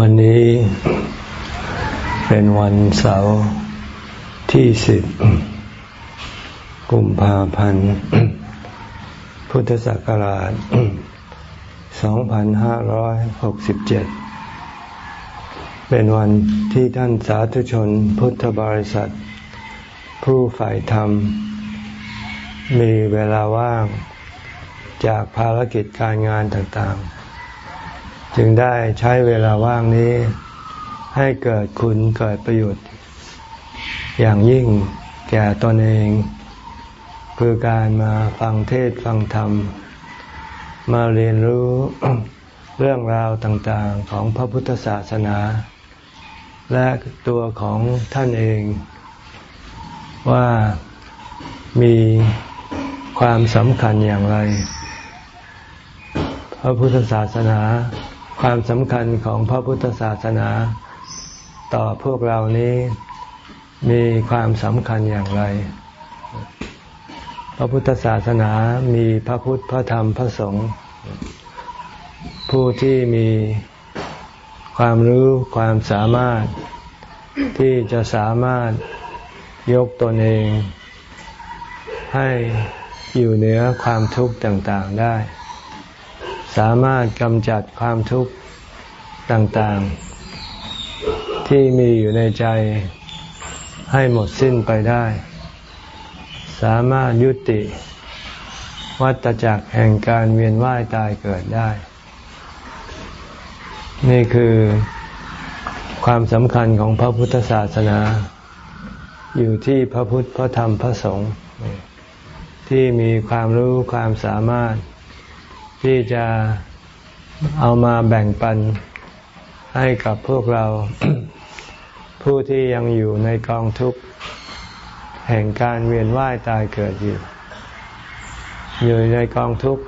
วันนี้เป็นวันเสาร์ที่สิบกุมภาพันธ์ พุทธศักราช 2567 เป็นวันที่ท่านสาธุชนพุทธบริษัท ผู้ฝ่ายธรรม มีเวลาว่างจากภารกิจการงานต่างๆ จึงได้ใช้เวลาว่างนี้ ให้เกิดคุณเกิดประโยชน์ อย่างยิ่งแก่ตนเอง คือการมาฟังเทศฟังธรรม มาเรียนรู้เรื่องราวต่างๆของพระพุทธศาสนา และตัวของท่านเอง ว่ามีความสำคัญอย่างไร พระพุทธศาสนา ความสำคัญของพระพุทธศาสนาต่อพวกเรานี้มีความสำคัญอย่างไร พระพุทธศาสนามีพระพุทธ พระธรรม พระสงฆ์ ผู้ที่มีความรู้ความสามารถที่จะสามารถยกตนเอง ให้อยู่เหนือความทุกข์ต่างๆได้ สามารถกำจัดความทุกข์ต่างๆ ที่มีอยู่ในใจให้หมดสิ้นไปได้ สามารถยุติ วัฏจักรแห่งการเวียนว่ายตายเกิดได้ นี่คือความสำคัญของพระพุทธศาสนา อยู่ที่พระพุทธพระธรรมพระสงฆ์ที่มีความรู้ความสามารถ ที่จะเอามาแบ่งปันให้กับพวกเรา ผู้ที่ยังอยู่ในกองทุกข์ แห่งการเวียนว่ายตายเกิดอยู่ อยู่ในกองทุกข์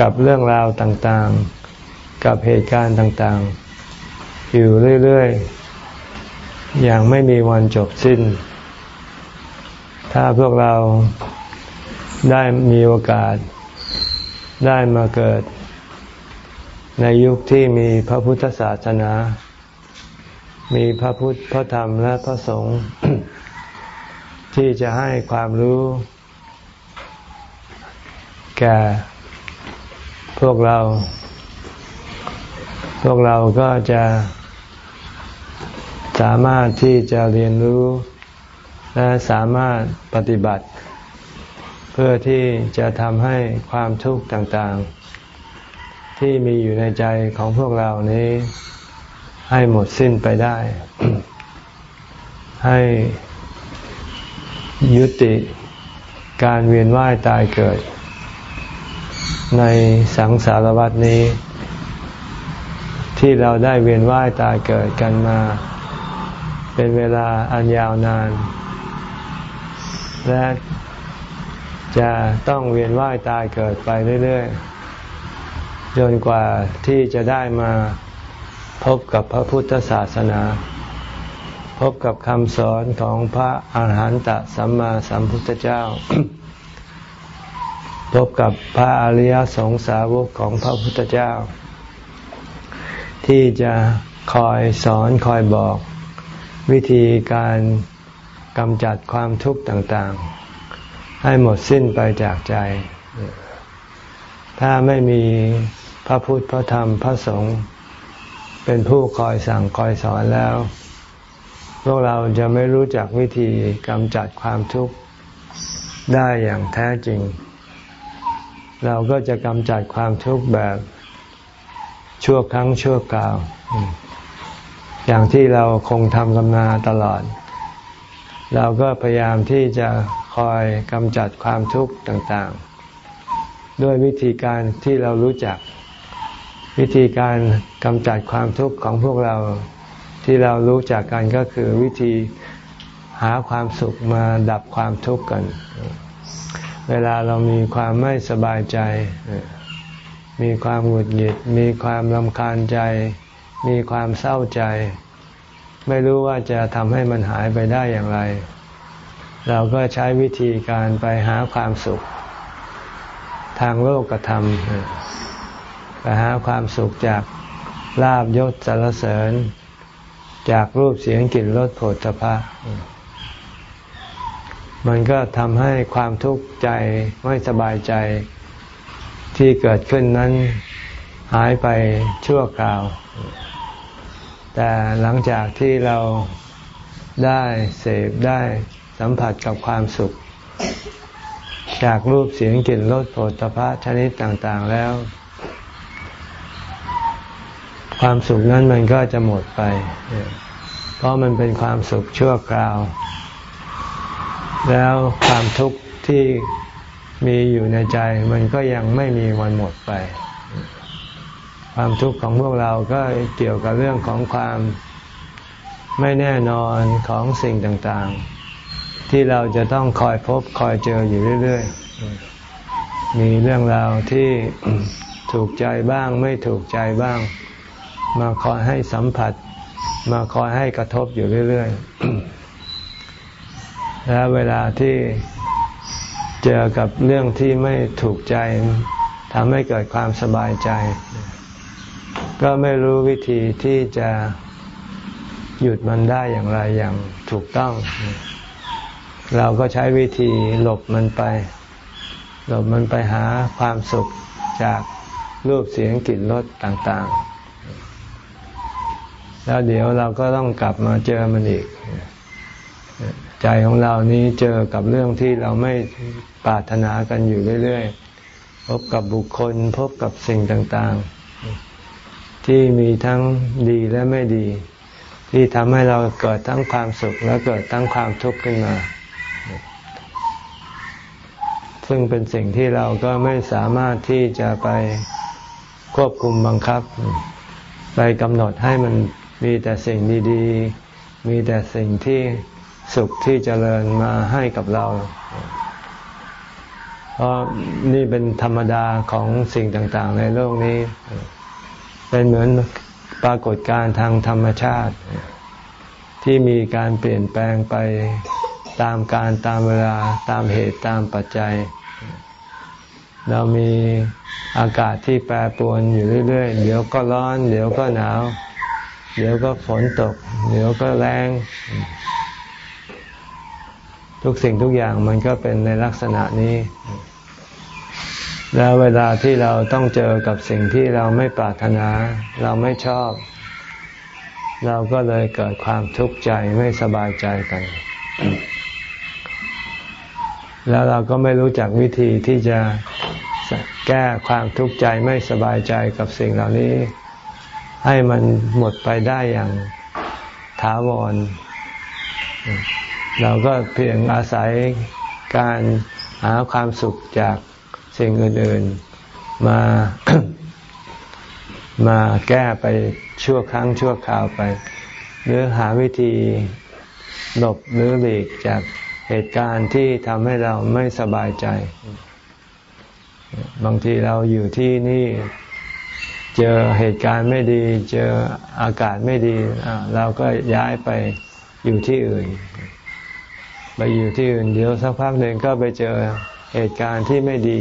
กับเรื่องราวต่างๆ กับเหตุการณ์ต่างๆ อยู่เรื่อยๆ อย่างไม่มีวันจบสิ้น ถ้าพวกเรา ได้มีโอกาสได้มาเกิด ในยุคที่มีพระพุทธศาสนา มีพระพุทธพระธรรมและพระสงฆ์ที่จะให้ความรู้ แก่ พวกเรา พวกเราก็จะสามารถที่จะเรียนรู้ และสามารถปฏิบัติ เพื่อที่จะทำให้ความทุกข์ต่างๆ ที่มีอยู่ในใจของพวกเรานี้ ให้หมดสิ้นไปได้ ให้ยุติการเวียนว่ายตายเกิด ในสังสารวัฏนี้ ที่เราได้เวียนว่ายตายเกิดกันมา เป็นเวลาอันยาวนาน และ จะต้องเวียนว่ายตายเกิดไปเรื่อยๆจนกว่าที่จะได้มาพบกับพระพุทธศาสนา พบกับคำสอนของพระอาหารหันตสัมมาสัมพุทธเจ้า พบกับพระอริยสงสาวกของพระพุทธเจ้า ที่จะคอยสอนคอยบอกวิธีการกำจัดความทุกข์ต่างๆ ให้หมดสิ้นไปจากใจ ถ้าไม่มีพระพุทธพระธรรมพระสงฆ์เป็นผู้คอยสั่งคอยสอนแล้ว พวกเราจะไม่รู้จักวิธีกำจัดความทุกข์ได้อย่างแท้จริง เราก็จะกำจัดความทุกข์แบบชั่วครั้งชั่วคราว อย่างที่เราคงทำกันมาตลอด เราก็พยายามที่จะ คอยกำจัดความทุกข์ต่างๆ ด้วยวิธีการที่เรารู้จัก วิธีการกำจัดความทุกข์ของพวกเราที่เรารู้จักกันก็คือวิธีหาความสุขมาดับความทุกข์กัน เวลาเรามีความไม่สบายใจ มีความหงุดหงิด มีความลำคาญใจ มีความเศร้าใจ ไม่รู้ว่าจะทำให้มันหายไปได้อย่างไร เราก็ใช้วิธีการไปหาความสุข ทางโลกธรรมไปหาความสุขจากลาบยศสารเสริญ จากรูปเสียงกลิ่นรสโผฏฐพะมันก็ทำให้ความทุกข์ใจไม่สบายใจที่เกิดขึ้นนั้นหายไปชั่วคราว แต่หลังจากที่เราได้เสพได้ สัมผัสกับความสุข จากรูปเสียงกลิ่นรสโผฏฐะชนิดต่างๆแล้ว ความสุขนั้นมันก็จะหมดไป เพราะมันเป็นความสุขชั่วคราว แล้วความทุกข์ที่มีอยู่ในใจมันก็ยังไม่มีวันหมดไป ความทุกข์ของพวกเราก็เกี่ยวกับเรื่องของความไม่แน่นอนของสิ่งต่างๆ ที่เราจะต้องคอยพบคอยเจออยู่เรื่อย ๆ มีเรื่องราวที่ถูกใจบ้างไม่ถูกใจบ้าง มาคอยให้สัมผัส มาคอยให้กระทบอยู่เรื่อย ๆ และเวลาที่เจอกับเรื่องที่ไม่ถูกใจทำให้เกิดความสบายใจ ก็ไม่รู้วิธีที่จะหยุดมันได้อย่างไรอย่างถูกต้อง เราก็ใช้วิธีหลบมันไป หลบมันไปหาความสุขจากรูปเสียงกลิ่นรสต่างๆ แล้วเดี๋ยวเราก็ต้องกลับมาเจอมันอีก ใจของเรานี้เจอกับเรื่องที่เราไม่ปรารถนากันอยู่เรื่อยๆ พบกับบุคคล พบกับสิ่งต่างๆ ที่มีทั้งดีและไม่ดี ที่ทำให้เราเกิดทั้งความสุขและเกิดทั้งความทุกข์ขึ้นมา ซึ่งเป็นสิ่งที่เราก็ไม่สามารถที่จะไปควบคุมบังคับ ไปกำหนดให้มันมีแต่สิ่งดีๆ มีแต่สิ่งที่สุขที่เจริญมาให้กับเรา เพราะนี่เป็นธรรมดาของสิ่งต่างๆ ในโลกนี้ เป็นเหมือนปรากฏการณ์ทางธรรมชาติ ที่มีการเปลี่ยนแปลงไป ตามการตามเวลาตามเหตุตามปัจจัย เรามีอากาศที่แปรปรวนอยู่เรื่อยๆ เดี๋ยวก็ร้อน เดี๋ยวก็หนาว เดี๋ยวก็ฝนตก เดี๋ยวก็แรงทุกสิ่งทุกอย่างมันก็เป็นในลักษณะนี้ แล้วเวลาที่เราต้องเจอกับสิ่งที่เราไม่ปรารถนา เราไม่ชอบ เราก็เลยเกิดความทุกข์ใจไม่สบายใจกัน แล้วเราก็ไม่รู้จักวิธีที่จะแก้ความทุกข์ใจไม่สบายใจกับสิ่งเหล่านี้ ให้มันหมดไปได้อย่างถาวร เราก็เพียงอาศัยการหาความสุขจากสิ่งอื่น ๆ มามาแก้ไปชั่วครั้งชั่วคราวไป หรือหาวิธีหลบหรือหลีกจาก เหตุการณ์ที่ทำให้เราไม่สบายใจ บางทีเราอยู่ที่นี่เจอเหตุการณ์ไม่ดี เจออากาศไม่ดีเราก็ย้ายไปอยู่ที่อื่น ไปอยู่ที่อื่นเดี๋ยวสักพักหนึ่งก็ไปเจอเหตุการณ์ที่ไม่ดี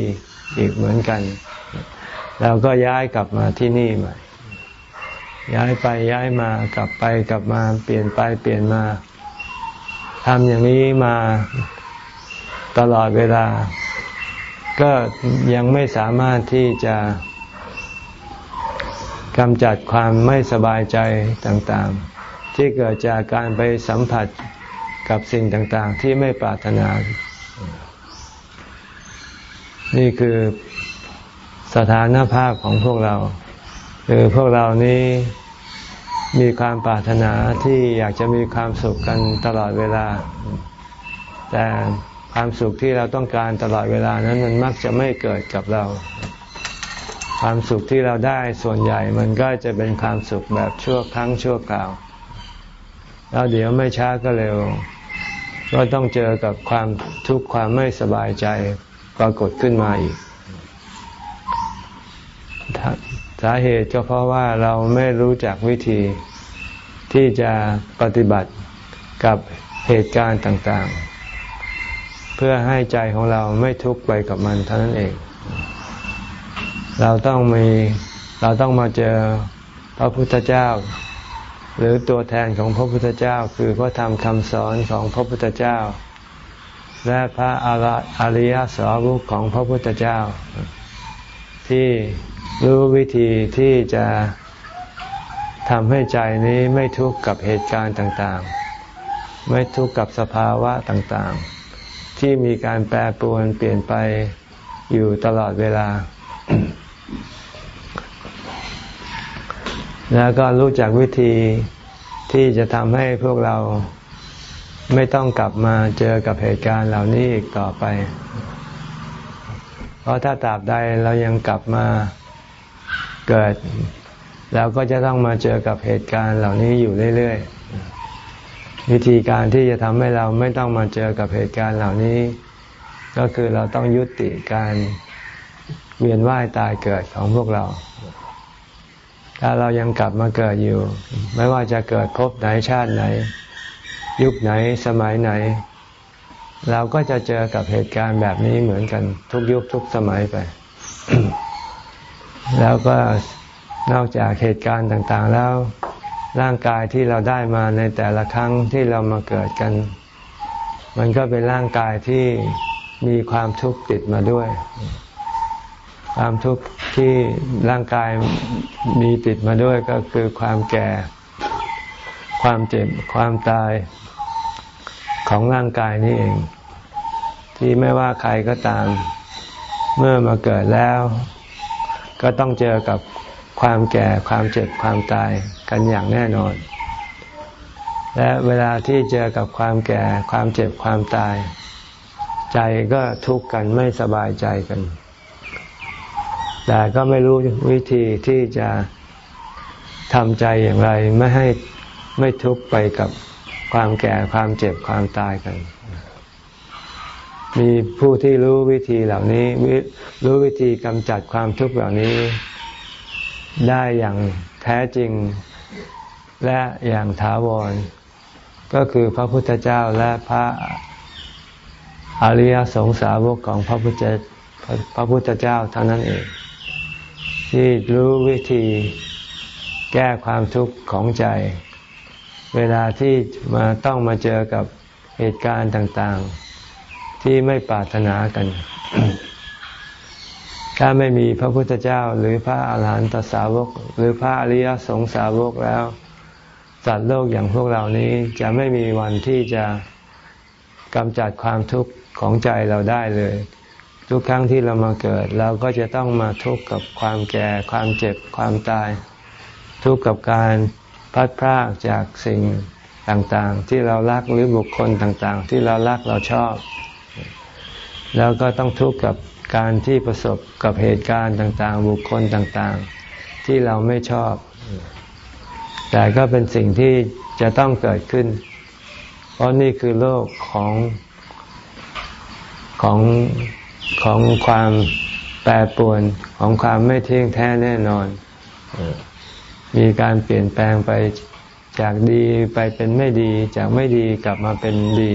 อีกเหมือนกัน เราก็ย้ายกลับมาที่นี่ใหม่ย้ายไปย้ายมากลับไปกลับมาเปลี่ยนไปเปลี่ยนมา ทำอย่างนี้มาตลอดเวลา ก็ยังไม่สามารถที่จะกำจัดความไม่สบายใจต่างๆ ที่เกิดจากการไปสัมผัสกับสิ่งต่างๆ ที่ไม่ปรารถนา นี่คือสถานภาพของพวกเรา คือพวกเรานี้ มีความปรารถนาที่อยากจะมีความสุขกันตลอดเวลา แต่ความสุขที่เราต้องการตลอดเวลานั้นมันมักจะไม่เกิดกับเรา ความสุขที่เราได้ส่วนใหญ่มันก็จะเป็นความสุขแบบชั่วครั้งชั่วคราว แล้วเดี๋ยวไม่ช้าก็เร็ว ก็ต้องเจอกับความทุกข์ความไม่สบายใจปรากฏขึ้นมาอีก สาเหตุก็เพราะว่าเราไม่รู้จักวิธีที่จะปฏิบัติกับเหตุการณ์ต่างๆ เพื่อให้ใจของเราไม่ทุกข์ไปกับมันเท่านั้นเอง เราต้องมีเราต้องมาเจอพระพุทธเจ้า หรือตัวแทนของพระพุทธเจ้า คือพระธรรมคำสอนของพระพุทธเจ้า และพระอริยสาวกของพระพุทธเจ้า ที่ รู้วิธีที่จะทำให้ใจนี้ไม่ทุกข์กับเหตุการณ์ต่างๆ ไม่ทุกข์กับสภาวะต่างๆ ที่มีการแปรปรวนเปลี่ยนไปอยู่ตลอดเวลา แล้วก็รู้จักวิธีที่จะทำให้พวกเราไม่ต้องกลับมาเจอกับเหตุการณ์เหล่านี้อีกต่อไป เพราะถ้าตราบใดเรายังกลับมา เกิดเราก็จะต้องมาเจอกับเหตุการณ์เหล่านี้อยู่เรื่อยๆ วิธีการที่จะทำให้เราไม่ต้องมาเจอกับเหตุการณ์เหล่านี้ ก็คือเราต้องยุติการเวียนว่ายตายเกิดของพวกเรา ถ้าเรายังกลับมาเกิดอยู่ ไม่ว่าจะเกิดพบไหนชาติไหน ยุคไหนสมัยไหน เราก็จะเจอกับเหตุการณ์แบบนี้เหมือนกันทุกยุคทุกสมัยไป แล้วก็นอกจากเหตุการณ์ต่างๆแล้ว ร่างกายที่เราได้มาในแต่ละครั้งที่เรามาเกิดกัน มันก็เป็นร่างกายที่มีความทุกข์ติดมาด้วย ความทุกข์ที่ร่างกายมีติดมาด้วยก็คือความแก่ ความเจ็บ ความตายของร่างกายนี่เอง ที่ไม่ว่าใครก็ตาม เมื่อมาเกิดแล้ว ก็ต้องเจอกับความแก่ความเจ็บความตายกันอย่างแน่นอน และเวลาที่เจอกับความแก่ความเจ็บความตาย ใจก็ทุกข์กันไม่สบายใจกัน แต่ก็ไม่รู้วิธีที่จะทำใจอย่างไรไม่ให้ไม่ทุกข์ไปกับความแก่ความเจ็บความตายกัน มีผู้ที่รู้วิธีเหล่านี้รู้วิธีกำจัดความทุกข์เหล่านี้ ได้อย่างแท้จริงและอย่างถาวร ก็คือพระพุทธเจ้าและพระอริยสงสาวกของพระพุทธพระพุทธเจ้าเท่านั้นเอง ที่รู้วิธีแก้ความทุกข์ของใจ เวลาที่มาต้องมาเจอกับเหตุการณ์ต่างๆ ที่ไม่ปรารถนากัน ถ้าไม่มีพระพุทธเจ้าหรือพระอาหารหันตสาวก หรือพระอริยสงสาวกแล้วสัตว์โลกอย่างพวกเรานี้จะไม่มีวันที่จะกำจัดความทุกข์ของใจเราได้เลย ทุกครั้งที่เรามาเกิด เราก็จะต้องมาทุกข์กับความแก่ ความเจ็บความตาย ทุกข์กับการพัดพรากจากสิ่งต่างๆ ที่เรารักหรือบุคคลต่างๆ ที่เรารักเราชอบ แล้วก็ต้องทุกข์กับการที่ประสบกับเหตุการณ์ต่างๆ บุคคลต่างๆ ที่เราไม่ชอบ แต่ก็เป็นสิ่งที่จะต้องเกิดขึ้น เพราะนี่คือโลกของของของความแปรปรวนของความไม่เที่ยงแท้แน่นอน มีการเปลี่ยนแปลงไปจากดีไปเป็นไม่ดี จากไม่ดีกลับมาเป็นดี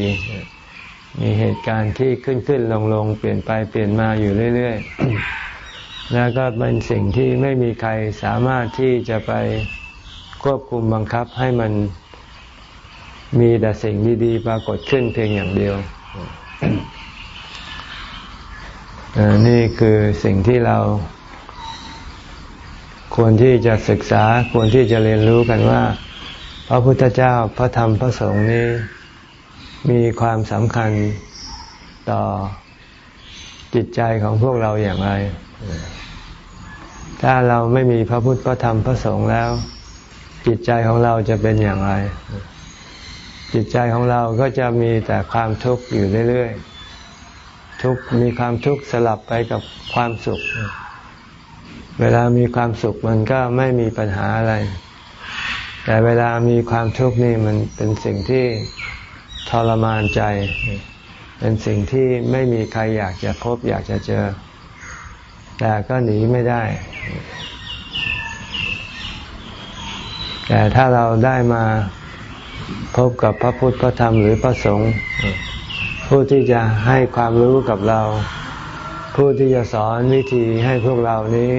มีเหตุการณ์ที่ขึ้นขึ้นลงลงเปลี่ยนไปเปลี่ยนมาอยู่เรื่อย ๆ แล้วก็เป็นสิ่งที่ไม่มีใครสามารถที่จะไปควบคุมบังคับให้มันมีแต่สิ่งดีๆ ปรากฏขึ้นเพียงอย่างเดียว นี่คือสิ่งที่เรา ควรที่จะศึกษาควรที่จะเรียนรู้กันว่า พระพุทธเจ้าพระธรรมพระสงฆ์นี้ มีความสำคัญต่อจิตใจของพวกเราอย่างไร ถ้าเราไม่มีพระพุทธพระธรรมพระสงฆ์แล้ว จิตใจของเราจะเป็นอย่างไร จิตใจของเราก็จะมีแต่ความทุกข์อยู่เรื่อยๆ ทุกมีความทุกข์สลับไปกับความสุข เวลามีความสุขมันก็ไม่มีปัญหาอะไร แต่เวลามีความทุกข์นี่มันเป็นสิ่งที่ ทรมานใจ เป็นสิ่งที่ไม่มีใครอยากจะพบอยากจะเจอ แต่ก็หนีไม่ได้ แต่ถ้าเราได้มาพบกับพระพุทธพระธรรมหรือพระสงฆ์ผู้ที่จะให้ความรู้กับเรา ผู้ที่จะสอนวิธีให้พวกเรานี้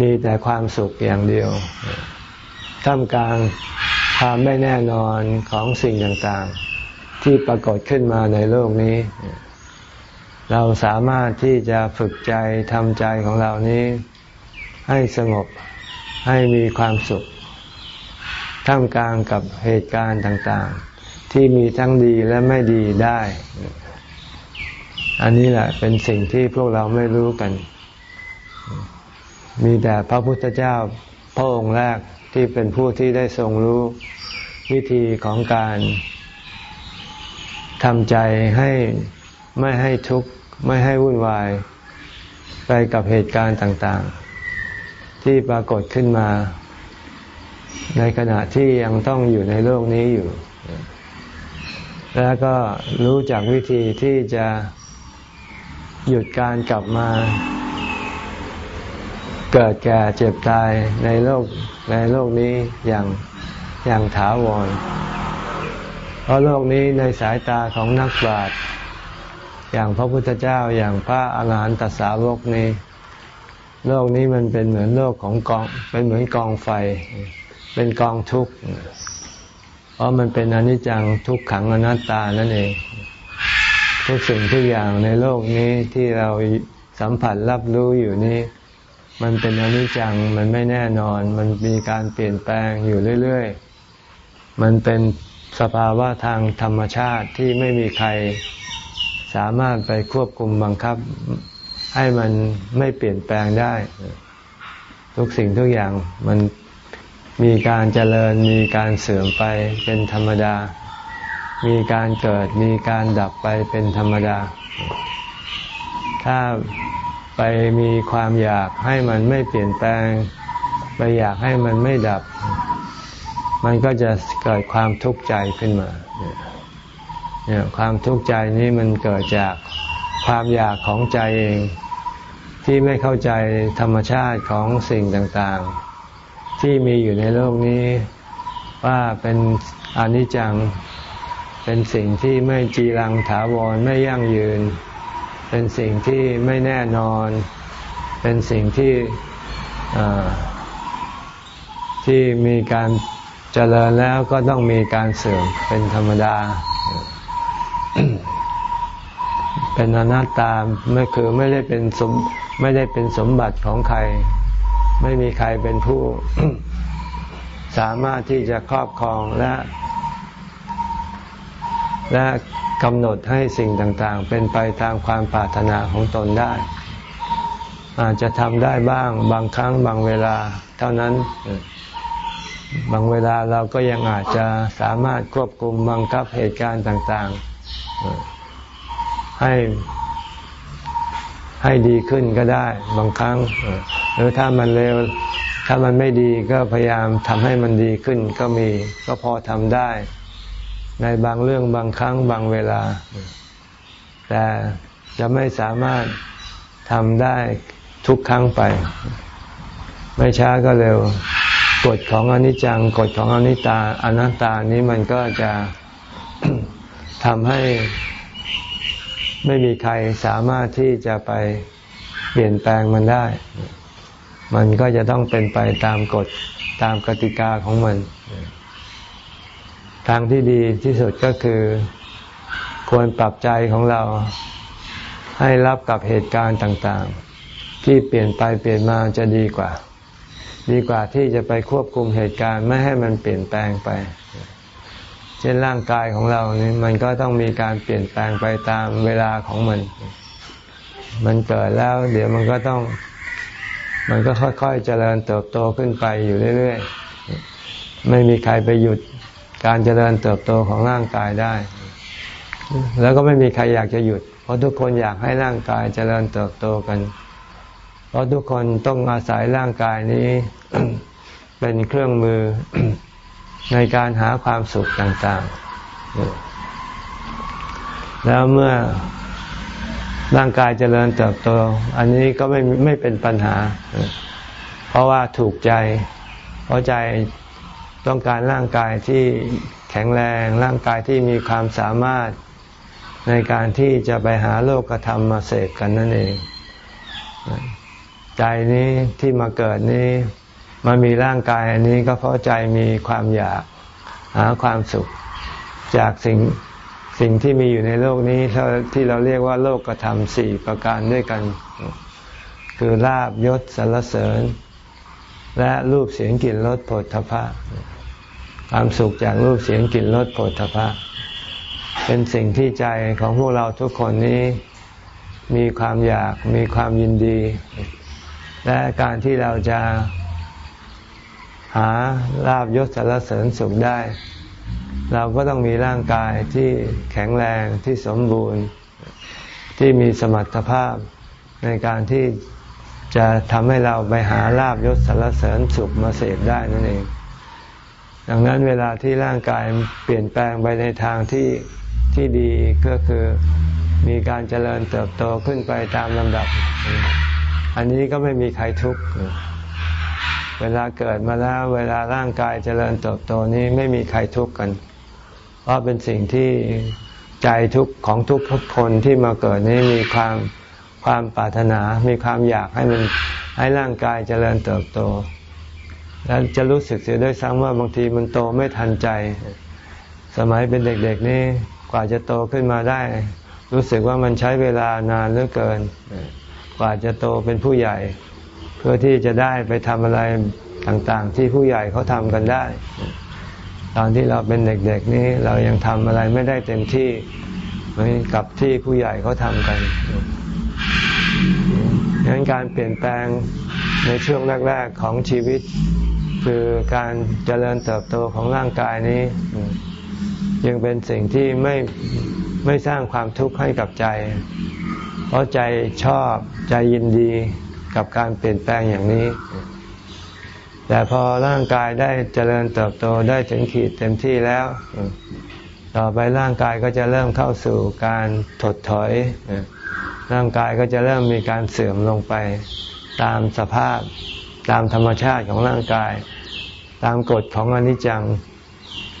มีแต่ความสุขอย่างเดียว ท่ามกลาง ความไม่แน่นอนของสิ่งต่างๆ ที่ปรากฏขึ้นมาในโลกนี้ เราสามารถที่จะฝึกใจทำใจของเรานี้ ให้สงบให้มีความสุข ท่ามกลางกับเหตุการณ์ต่างๆ ที่มีทั้งดีและไม่ดีได้ อันนี้แหละเป็นสิ่งที่พวกเราไม่รู้กัน มีแต่พระพุทธเจ้าพระองค์แรก ที่เป็นผู้ที่ได้ทรงรู้วิธีของการทำใจให้ไม่ให้ทุกข์ไม่ให้วุ่นวาย ไปกับเหตุการณ์ต่างๆ ที่ปรากฏขึ้นมา ในขณะที่ยังต้องอยู่ในโลกนี้อยู่ แล้วก็รู้จักวิธีที่จะหยุดการกลับมา เกิดแก่เจ็บตายในโลกในโลกนี้อย่างอย่างถาวร เพราะโลกนี้ในสายตาของนักปราชอย่างพระพุทธเจ้าอย่างพระอาหารหันตสาวกนี้ โลกนี้มันเป็นเหมือนโลกของกองเป็นเหมือนกองไฟ เป็นกองทุกข์เพราะมันเป็นอนิจจังทุกขังอนัตตานั่นเอง ทุกสิ่งทุกอย่างในโลกนี้ที่เราสัมผัสรับรู้อยู่นี้ มันเป็นอนิจจัง มันไม่แน่นอน มันมีการเปลี่ยนแปลงอยู่เรื่อย ๆ มันเป็นสภาวะทางธรรมชาติที่ไม่มีใครสามารถไปควบคุมบังคับ ให้มันไม่เปลี่ยนแปลงได้ ทุกสิ่งทุกอย่างมันมีการเจริญมีการเสื่อมไปเป็นธรรมดา มีการเกิดมีการดับไปเป็นธรรมดา ถ้า ไปมีความอยากให้มันไม่เปลี่ยนแปลง ไปอยากให้มันไม่ดับ มันก็จะเกิดความทุกข์ใจขึ้นมาเนี่ยความทุกข์ใจนี้มันเกิดจากความอยากของใจเอง ที่ไม่เข้าใจธรรมชาติของสิ่งต่างๆ ที่มีอยู่ในโลกนี้ ว่าเป็นอนิจจัง เป็นสิ่งที่ไม่จีรังถาวรไม่ยั่งยืน เป็นสิ่งที่ไม่แน่นอน เป็นสิ่งที่ที่มีการเจริญแล้วก็ต้องมีการเสื่อมเป็นธรรมดา เป็นอนัตตาไม่คือไม่ได้เป็นสมไม่ได้เป็นสมบัติของใคร ไม่มีใครเป็นผู้ สามารถที่จะครอบครองและ และ กำหนดให้สิ่งต่างๆ เป็นไปตามความปรารถนาของตนได้ อาจจะทำได้บ้างบางครั้งบางเวลาเท่านั้น บางเวลาเราก็ยังอาจจะสามารถควบคุมบังคับเหตุการณ์ต่างๆ ให้ให้ดีขึ้นก็ได้บางครั้ง หรือถ้ามันเร็วถ้ามันไม่ดีก็พยายามทำให้มันดีขึ้นก็มีก็พอทำได้ ในบางเรื่องบางครั้งบางเวลา แต่จะไม่สามารถทำได้ทุกครั้งไป ไม่ช้าก็เร็ว กฎของอนิจจัง กฎของอนิจตาอนัตตานี้มันก็จะทำให้ไม่มีใครสามารถที่จะไปเปลี่ยนแปลงมันได้ มันก็จะต้องเป็นไปตามกฎตามกติกาของมัน ทางที่ดีที่สุดก็คือควรปรับใจของเราให้รับกับเหตุการณ์ต่างๆ ที่เปลี่ยนไปเปลี่ยนมาจะดีกว่า ดีกว่าที่จะไปควบคุมเหตุการณ์ไม่ให้มันเปลี่ยนแปลงไป เช่นร่างกายของเรานี่มันก็ต้องมีการเปลี่ยนแปลงไปตามเวลาของมัน มันเกิดแล้ว เดี๋ยวมันก็ต้อง มันก็ค่อยๆเจริญเติบโตขึ้นไปอยู่เรื่อยๆ ไม่มีใครไปหยุด การเจริญเติบโตของร่างกายได้ แล้วก็ไม่มีใครอยากจะหยุด เพราะทุกคนอยากให้ร่างกายเจริญเติบโตกัน เพราะทุกคนต้องอาศัยร่างกายนี้เป็นเครื่องมือในการหาความสุขต่างๆ แล้วเมื่อร่างกายเจริญเติบโต อันนี้ก็ไม่ไม่เป็นปัญหา เพราะว่าถูกใจ เพราะใจ ต้องการร่างกายที่แข็งแรงร่างกายที่มีความสามารถในการที่จะไปหาโลกธรรมมาเสกกันนั่นเอง ใจนี้ที่มาเกิดนี้มามีร่างกายอันนี้ก็เพราะใจมีความอยากหาความสุข จากสิ่งสิ่งที่มีอยู่ในโลกนี้ที่เราเรียกว่าโลกกระทำสี่ประการด้วยกัน คือลาบยศสรรเสริญ และรูปเสียงกลิ่นรสผลทพะ ความสุขจากรูปเสียงกลิ่นรสผลทพะ เป็นสิ่งที่ใจของพวกเราทุกคนนี้มีความอยากมีความยินดี และการที่เราจะหาลาบยศสารเสริญสุขได้ เราก็ต้องมีร่างกายที่แข็งแรงที่สมบูรณ์ ที่มีสมรรถภาพในการที่จะทำให้เราไปหาลาบยศสารเสริญสุขมาเสพได้นั่นเอง ดังนั้นเวลาที่ร่างกายเปลี่ยนแปลงไปในทางที่ที่ดีก็คือมีการเจริญเติบโตขึ้นไปตามลำดับ อันนี้ก็ไม่มีใครทุกข์เวลาเกิดมาแล้วเวลาร่างกายเจริญเติบโตนี้ไม่มีใครทุกข์กัน เพราะเป็นสิ่งที่ใจทุกของทุกคนที่มาเกิดนี้มีความความปรารถนา มีความอยากให้มันให้ร่างกายเจริญเติบโต แล้วจะรู้สึกเสียด้วยซ้ำว่าบางทีมันโตไม่ทันใจ สมัยเป็นเด็กๆนี่กว่าจะโตขึ้นมาได้ รู้สึกว่ามันใช้เวลานานเหลือเกิน กว่าจะโตเป็นผู้ใหญ่ เพื่อที่จะได้ไปทำอะไรต่างๆ ที่ผู้ใหญ่เขาทำกันได้ ตอนที่เราเป็นเด็กๆนี้เรายังทำอะไรไม่ได้เต็มที่เหมือนกับที่ผู้ใหญ่เขาทำกันดังนั้นการเปลี่ยนแปลงในช่วงแรก ๆ ของชีวิต คือการเจริญเติบโตของร่างกายนี้ ยังเป็นสิ่งที่ไม่ไม่สร้างความทุกข์ให้กับใจ เพราะใจชอบใจยินดีกับการเปลี่ยนแปลงอย่างนี้ แต่พอร่างกายได้เจริญเติบโตได้ถึงขีดเต็มที่แล้ว ต่อไปร่างกายก็จะเริ่มเข้าสู่การถดถอย ร่างกายก็จะเริ่มมีการเสื่อมลงไปตามสภาพตามธรรมชาติของร่างกาย ตามกฎของอนิจจัง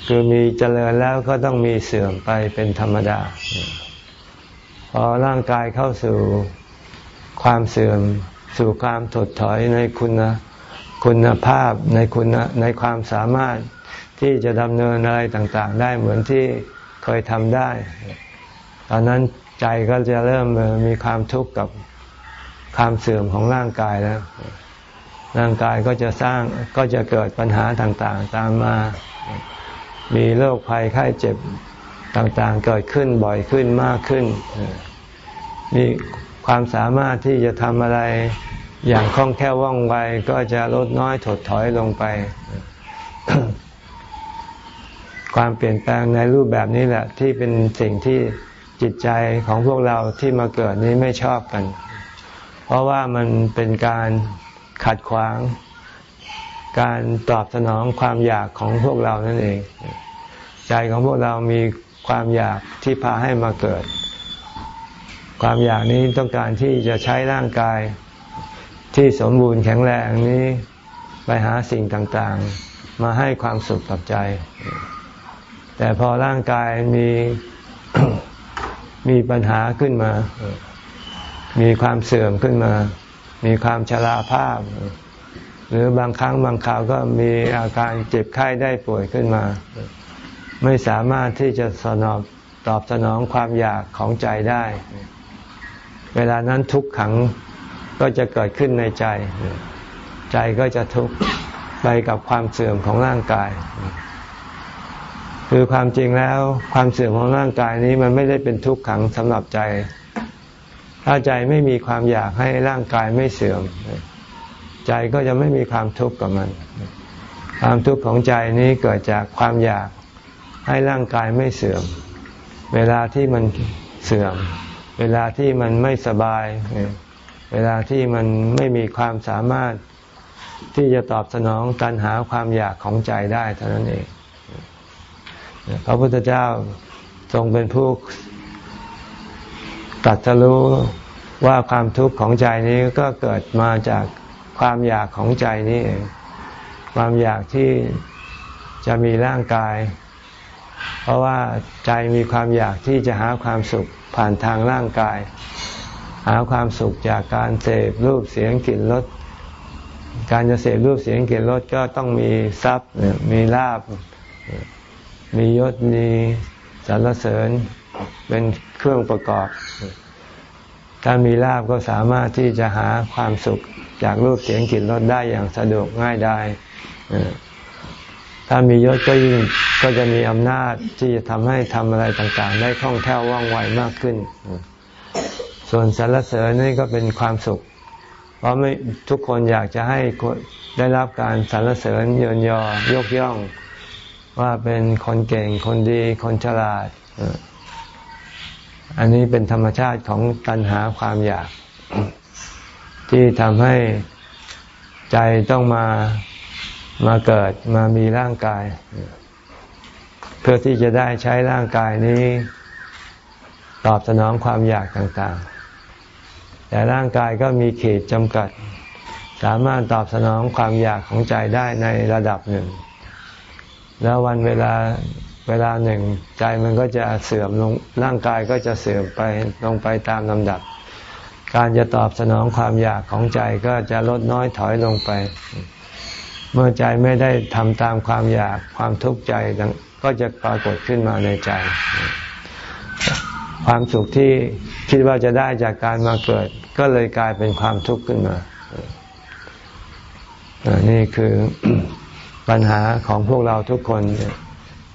คือมีเจริญแล้วก็ต้องมีเสื่อมไปเป็นธรรมดา พอร่างกายเข้าสู่ความเสื่อม สู่ความถดถอยในคุณคุณภาพในคุณในความสามารถที่จะดำเนินอะไรต่าง ๆ ได้เหมือนที่เคยทำได้ ตอนนั้นใจก็จะเริ่มมีความทุกข์กับความเสื่อมของร่างกายแล้ว ร่างกายก็จะสร้างก็จะเกิดปัญหาต่างๆ ตามมา มีโรคภัยไข้เจ็บต่างๆ เกิดขึ้นบ่อยขึ้นมากขึ้น มีความสามารถที่จะทำอะไรอย่างคล่องแคล่วว่องไวก็จะลดน้อยถดถอยลงไป ความเปลี่ยนแปลงในรูปแบบนี้แหละ ที่เป็นสิ่งที่จิตใจของพวกเราที่มาเกิดนี้ไม่ชอบกัน เพราะว่ามันเป็นการ ขัดขวาง การตอบสนองความอยากของพวกเรานั่นเอง ใจของพวกเรามีความอยากที่พาให้มาเกิด ความอยากนี้ต้องการที่จะใช้ร่างกายที่สมบูรณ์แข็งแรงนี้ไปหาสิ่งต่างๆ มาให้ความสุขกับใจ แต่พอร่างกายมีมีปัญหาขึ้นมา มีความเสื่อมขึ้นมา มีความชราภาพ หรือบางครั้งบางคราวก็มีอาการเจ็บไข้ได้ป่วยขึ้นมา ไม่สามารถที่จะสนอบตอบสนองความอยากของใจได้ เวลานั้นทุกขังก็จะเกิดขึ้นในใจ ใจก็จะทุกข์ไปกับความเสื่อมของร่างกาย คือความจริงแล้วความเสื่อมของร่างกายนี้มันไม่ได้เป็นทุกขังสำหรับใจ ถ้าใจไม่มีความอยากให้ร่างกายไม่เสื่อม ใจก็จะไม่มีความทุกข์กับมัน ความทุกข์ของใจนี้เกิดจากความอยากให้ร่างกายไม่เสื่อม เวลาที่มันเสื่อม เวลาที่มันไม่สบาย เวลาที่มันไม่มีความสามารถที่จะตอบสนองตันหาความอยากของใจได้เท่านั้นเอง พระพุทธเจ้าทรงเป็นผู้ ตัดสรู้ว่าความทุกข์ของใจนี้ก็เกิดมาจากความอยากของใจนี้เองความอยากที่จะมีร่างกาย เพราะว่าใจมีความอยากที่จะหาความสุขผ่านทางร่างกาย หาความสุขจากการเสพรูปเสียงกลิ่นรสการจะเสพรูปเสียงกลิ่นรสก็ต้องมีทรัพย์มีลาบ มียศมีสรรเสริญ เป็น เครื่องประกอบ ถ้ามีลาบก็สามารถที่จะหาความสุขจากรูปเสียงกลิ่นรสได้อย่างสะดวกง่ายได้ถ้ามียศก็ยิ่งก็จะมีอำนาจที่จะทำให้ทำอะไรต่างๆ ได้คล่องแคล่วว่องไวมากขึ้น ส่วนสรรเสริญนี่ก็เป็นความสุข เพราะไม่ทุกคนอยากจะให้ได้รับการสรรเสริญเยินยอยกย่อง ว่าเป็นคนเก่งคนดีคนฉลาด อันนี้เป็นธรรมชาติของตัณหาความอยาก ที่ทำให้ใจต้องมามาเกิดมามีร่างกาย เพื่อที่จะได้ใช้ร่างกายนี้ ตอบสนองความอยากต่างๆ แต่ร่างกายก็มีขีดจำกัด สามารถตอบสนองความอยากของใจได้ในระดับหนึ่ง แล้ววันเวลา เวลาหนึ่งใจมันก็จะเสื่อมลงร่างกายก็จะเสื่อมไปลงไปตามลำดับ การจะตอบสนองความอยากของใจก็จะลดน้อยถอยลงไป เมื่อใจไม่ได้ทำตามความอยากความทุกข์ใจก็จะปรากฏขึ้นมาในใจ ความสุขที่คิดว่าจะได้จากการมาเกิด ก็เลยกลายเป็นความทุกข์ขึ้นมานี่คือปัญหาของพวกเราทุกคน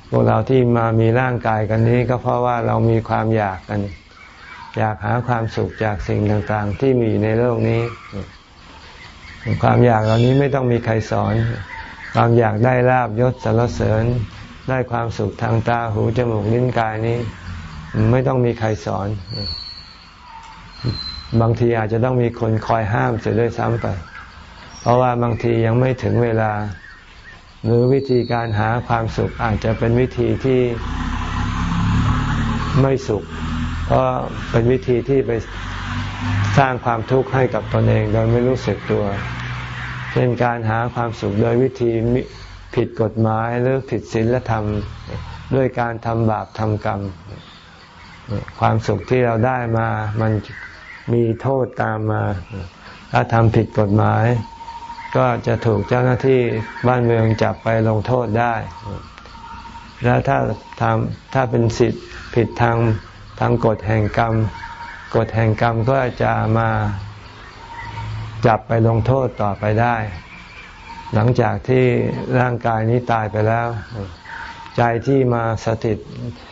พวกเราที่มามีร่างกายกันนี้ก็เพราะว่าเรามีความอยากกัน อยากหาความสุขจากสิ่งต่างๆ ที่มีในโลกนี้ ความอยากเหล่านี้ไม่ต้องมีใครสอน ความอยากได้ลาบยศสรรเสริญ ได้ความสุขทางตาหูจมูกลิ้นกายนี้ ไม่ต้องมีใครสอน บางทีอาจจะต้องมีคนคอยห้ามเสียด้วยซ้ำไป เพราะว่าบางทียังไม่ถึงเวลา หรือวิธีการหาความสุขอาจจะเป็นวิธีที่ไม่สุข เพราะเป็นวิธีที่ไปสร้างความทุกข์ให้กับตนเองโดยไม่รู้สึกตัว เช่นการหาความสุขโดยวิธีผิดกฎหมายหรือผิดศีลธรรมด้วยการทำบาปทำกรรม ความสุขที่เราได้มามันมีโทษตามมา ถ้าทำผิดกฎหมาย ก็จะถูกเจ้าหน้าที่บ้านเมืองจับไปลงโทษได้ แล้วถ้าทำถ้าเป็นสิทธิ์ผิดทางทางกฎแห่งกรรม กฎแห่งกรรมก็จะมาจับไปลงโทษต่อไปได้ หลังจากที่ร่างกายนี้ตายไปแล้ว ใจที่มาสถิต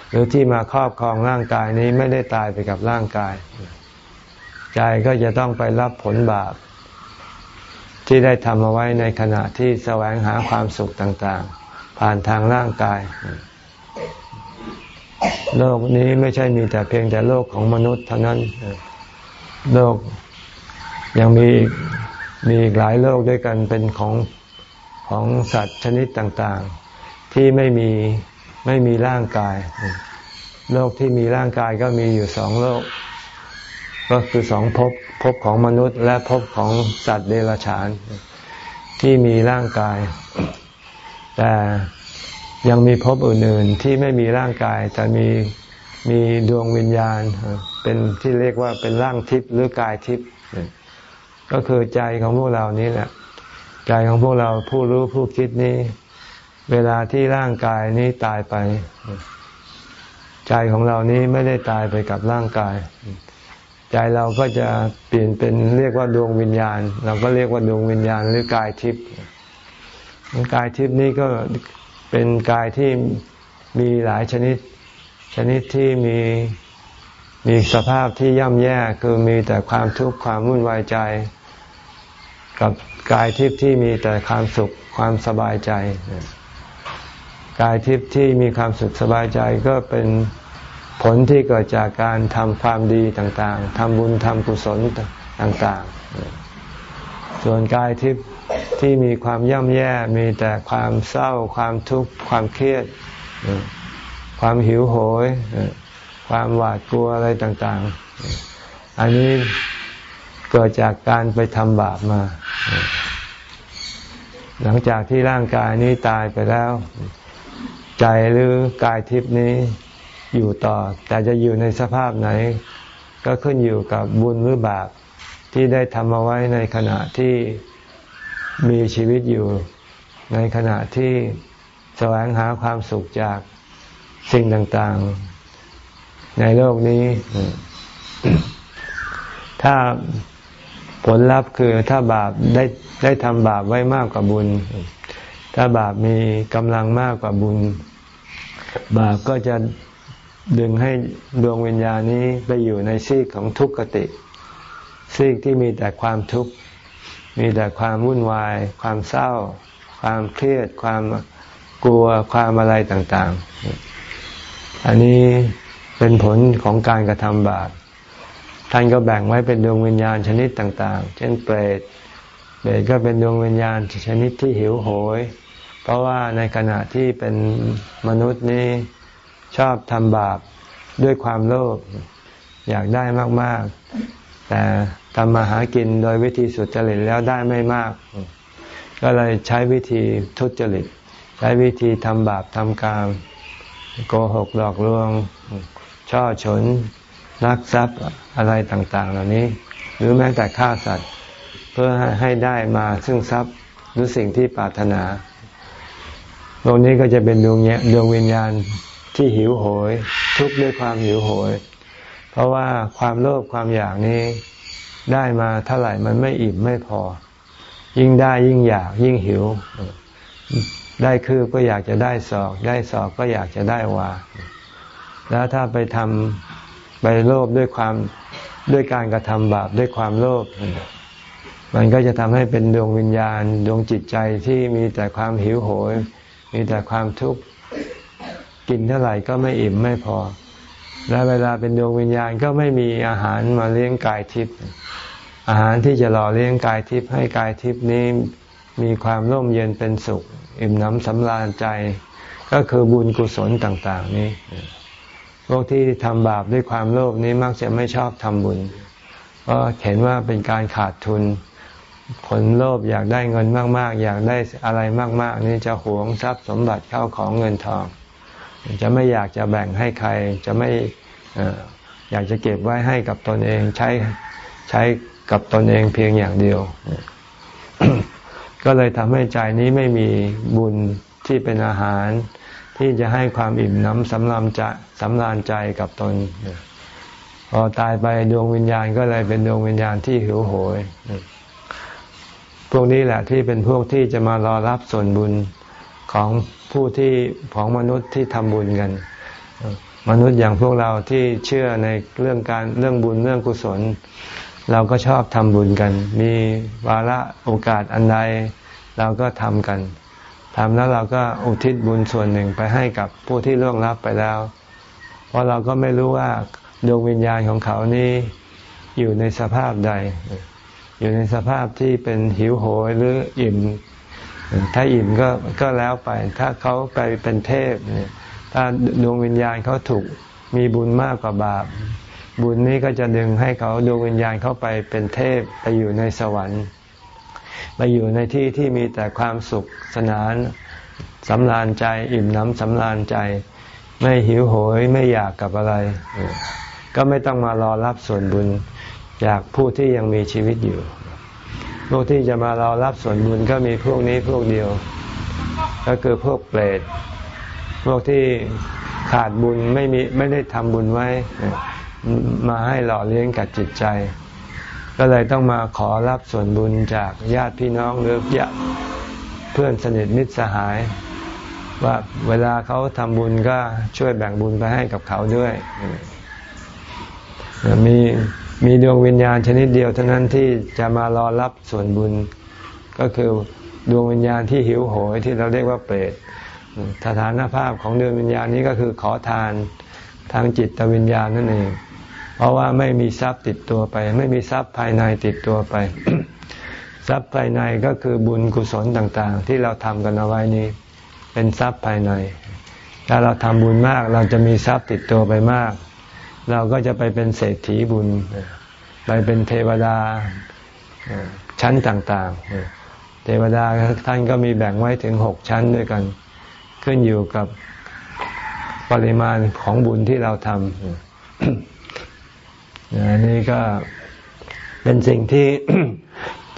หรือที่มาครอบครองร่างกายนี้ไม่ได้ตายไปกับร่างกาย ใจก็จะต้องไปรับผลบาป ที่ได้ทำเอาไว้ในขณะที่แสวงหาความสุขต่างๆ ผ่านทางร่างกาย โลกนี้ไม่ใช่มีแต่เพียงแต่โลกของมนุษย์เท่านั้น โลกยังมีมีอีกหลายโลกด้วยกันเป็นของของสัตว์ชนิดต่างๆ ที่ไม่มีไม่มีร่างกาย โลกที่มีร่างกายก็มีอยู่สองโลก ก็คือสองภพ ภพของมนุษย์ และภพของสัตว์เดรัจฉาน ที่มีร่างกาย แต่ยังมีภพอื่นๆที่ไม่มีร่างกายแต่มีมีดวงวิญญาณ เป็นที่เรียกว่าเป็นร่างทิพย์หรือกายทิพย์ก็คือใจของพวกเรานี้แหละใจของพวกเราผู้รู้ผู้คิดนี้ เวลาที่ร่างกายนี้ตายไป ใจของเรานี้ไม่ได้ตายไปกับร่างกาย ใจเราก็จะเปลี่ยนเป็นเรียกว่าดวงวิญญาณ เราก็เรียกว่าดวงวิญญาณหรือกายทิพย์กายทิพย์นี้ก็เป็นกายที่มีหลายชนิด ชนิดที่มีมีสภาพที่ย่ำแย่คือมีแต่ความทุกข์ความวุ่นวายใจ กับกายทิพย์ที่มีแต่ความสุขความสบายใจ กายทิพย์ที่มีความสุขสบายใจก็เป็น ผลที่เกิดจากการทำความดีต่างๆทำบุญทำกุศลต่างๆ ส่วนกายทิพย์ที่มีความย่ำแย่มีแต่ความเศร้า ความทุกข์ ความเครียด ความหิวโหย ความหวาดกลัวอะไรต่างๆ อันนี้เกิดจากการไปทำบาปมา หลังจากที่ร่างกายนี้ตายไปแล้ว ใจหรือกายทิพย์นี้ อยู่ต่อ แต่จะอยู่ในสภาพไหน ก็ขึ้นอยู่กับบุญหรือบาปที่ได้ทำเอาไว้ในขณะที่มีชีวิตอยู่ ในขณะที่แสวงหาความสุขจากสิ่งต่างๆ ในโลกนี้ ถ้าผลลัพธ์คือถ้าบาปได้ได้ทำบาปไว้มากกว่าบุญ ถ้าบาปมีกำลังมากกว่าบุญ บาปก็จะ ดึงให้ดวงวิญญาณนี้ไปอยู่ในซีกของทุกขติ ซีกที่มีแต่ความทุกข์ มีแต่ความวุ่นวาย ความเศร้า ความเครียด ความกลัว ความอะไรต่างๆ อันนี้เป็นผลของการกระทำบาป ท่านก็แบ่งไว้เป็นดวงวิญญาณชนิดต่างๆ เช่นเปรต เปรตก็เป็นดวงวิญญาณชนิดที่หิวโหย เพราะว่าในขณะที่เป็นมนุษย์นี้ ชอบทำบาปด้วยความโลภอยากได้มาก ๆ แต่ทำมาหากินโดยวิธีสุจริตแล้วได้ไม่มาก ก็เลยใช้วิธีทุจริต ใช้วิธีทำบาปทำกรรมโกหกหลอกลวง ช่อฉนนักทรัพย์อะไรต่าง ๆ เหล่านี้ หรือแม้แต่ฆ่าสัตว์ เพื่อให้ได้มาซึ่งทรัพย์หรือสิ่งที่ปรารถนา ตรงนี้ก็จะเป็นดวงดวงวิญญาณ ที่หิวโหย ทุกข์ด้วยความหิวโหย เพราะว่าความโลภความอยากนี้ได้มาเท่าไหร่มันไม่อิ่มไม่พอ ยิ่งได้ยิ่งอยากยิ่งหิว ได้คือก็อยากจะได้สอก ได้สอกก็อยากจะได้วา แล้วถ้าไปทำไปโลภด้วยความด้วยการกระทำบาปด้วยความโลภมันก็จะทำให้เป็นดวงวิญญาณ ดวงจิตใจที่มีแต่ความหิวโหย มีแต่ความทุกข์ กินเท่าไหร่ก็ไม่อิ่มไม่พอ และเวลาเป็นดวงวิญญาณก็ไม่มีอาหารมาเลี้ยงกายทิพย์อาหารที่จะหล่อเลี้ยงกายทิพย์ให้กายทิพย์นี้มีความร่มเย็นเป็นสุข อิ่มน้ำสำราญใจ ก็คือบุญกุศลต่าง ๆ นี้พวกที่ทำบาปด้วยความโลภนี้มักจะไม่ชอบทำบุญ เพราะเห็นว่าเป็นการขาดทุน คนโลภอยากได้เงินมาก ๆ อยากได้อะไรมาก ๆ นี่จะหวงทรัพย์สมบัติเข้าของเงินทอง จะไม่อยากจะแบ่งให้ใคร จะไม่อยากจะเก็บไว้ให้กับตนเองใช้ใช้กับตนเองเพียงอย่างเดียว ก็เลยทำให้ใจนี้ไม่มีบุญที่เป็นอาหาร ที่จะให้ความอิ่มน้ำสำราญใจสำราญใจกับตน พอตายไปดวงวิญญาณก็เลยเป็นดวงวิญญาณที่หิวโหยพวกนี้แหละที่เป็นพวกที่จะมารอรับส่วนบุญ ของผู้ที่ของมนุษย์ที่ทำบุญกัน มนุษย์อย่างพวกเราที่เชื่อในเรื่องการเรื่องบุญเรื่องกุศล เราก็ชอบทำบุญกัน มีวาระโอกาสอันใดเราก็ทำกันทำแล้วเราก็อุทิศบุญส่วนหนึ่งไปให้กับผู้ที่ล่วงลับไปแล้ว เพราะเราก็ไม่รู้ว่าดวงวิญญาณของเขานี้อยู่ในสภาพใด อยู่ในสภาพที่เป็นหิวโหยหรืออิ่ม ถ้าอิ่มก็ก็แล้วไป ถ้าเขาไปเป็นเทพเนี่ยถ้าดวงวิญญาณเขาถูกมีบุญมากกว่าบาป บุญนี้ก็จะดึงให้เขาดวงวิญญาณเขาไปเป็นเทพไปอยู่ในสวรรค์ไปอยู่ในที่ที่มีแต่ความสุขสนานสำราญใจ อิ่มน้ำสำราญใจ ไม่หิวโหยไม่อยากกับอะไร ก็ไม่ต้องมารอรับส่วนบุญจากผู้ที่ยังมีชีวิตอยู่ พวกที่จะมารอรับส่วนบุญก็มีพวกนี้พวกเดียว ก็คือพวกเปรตพวกที่ขาดบุญไม่มีไม่ได้ทำบุญไว้ มาให้หล่อเลี้ยงกับจิตใจ ก็เลยต้องมาขอรับส่วนบุญจากญาติพี่น้องหรือญาติเพื่อนสนิทมิตรสหาย ว่าเวลาเขาทำบุญก็ช่วยแบ่งบุญไปให้กับเขาด้วยมี มีดวงวิญญาณชนิดเดียวเท่านั้นที่จะมารอรับส่วนบุญ ก็คือดวงวิญญาณที่หิวโหยที่เราเรียกว่าเปรตสถานภาพของดวงวิญญาณนี้ก็คือขอทานทางจิตวิญญาณนั่นเอง เพราะว่าไม่มีทรัพย์ติดตัวไป ไม่มีทรัพย์ภายในติดตัวไป ทรัพย์ภายในก็คือบุญกุศลต่างๆ ที่เราทำกันเอาไว้นี้เป็นทรัพย์ภายใน ถ้าเราทำบุญมากเราจะมีทรัพย์ติดตัวไปมาก เราก็จะไปเป็นเศรษฐีบุญ ไปเป็นเทวดาชั้นต่างๆ เทวดาท่านก็มีแบ่งไว้ถึงหกชั้นด้วยกัน ขึ้นอยู่กับปริมาณของบุญที่เราทำนี่ก็เป็นสิ่งที่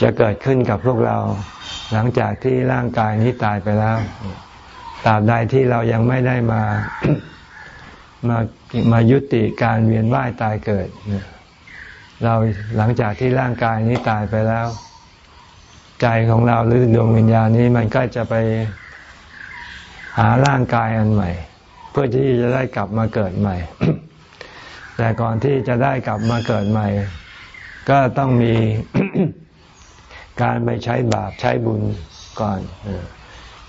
จะเกิดขึ้นกับพวกเรา หลังจากที่ร่างกายนี้ตายไปแล้วตราบใดที่เรายังไม่ได้มา มามายุติการเวียนว่ายตายเกิด เราหลังจากที่ร่างกายนี้ตายไปแล้ว ใจของเราหรือดวงวิญญาณนี้มันก็จะไปหาร่างกายอันใหม่ เพื่อที่จะได้กลับมาเกิดใหม่ แต่ก่อนที่จะได้กลับมาเกิดใหม่ ก็ต้องมีการไปใช้บาปใช้บุญก่อน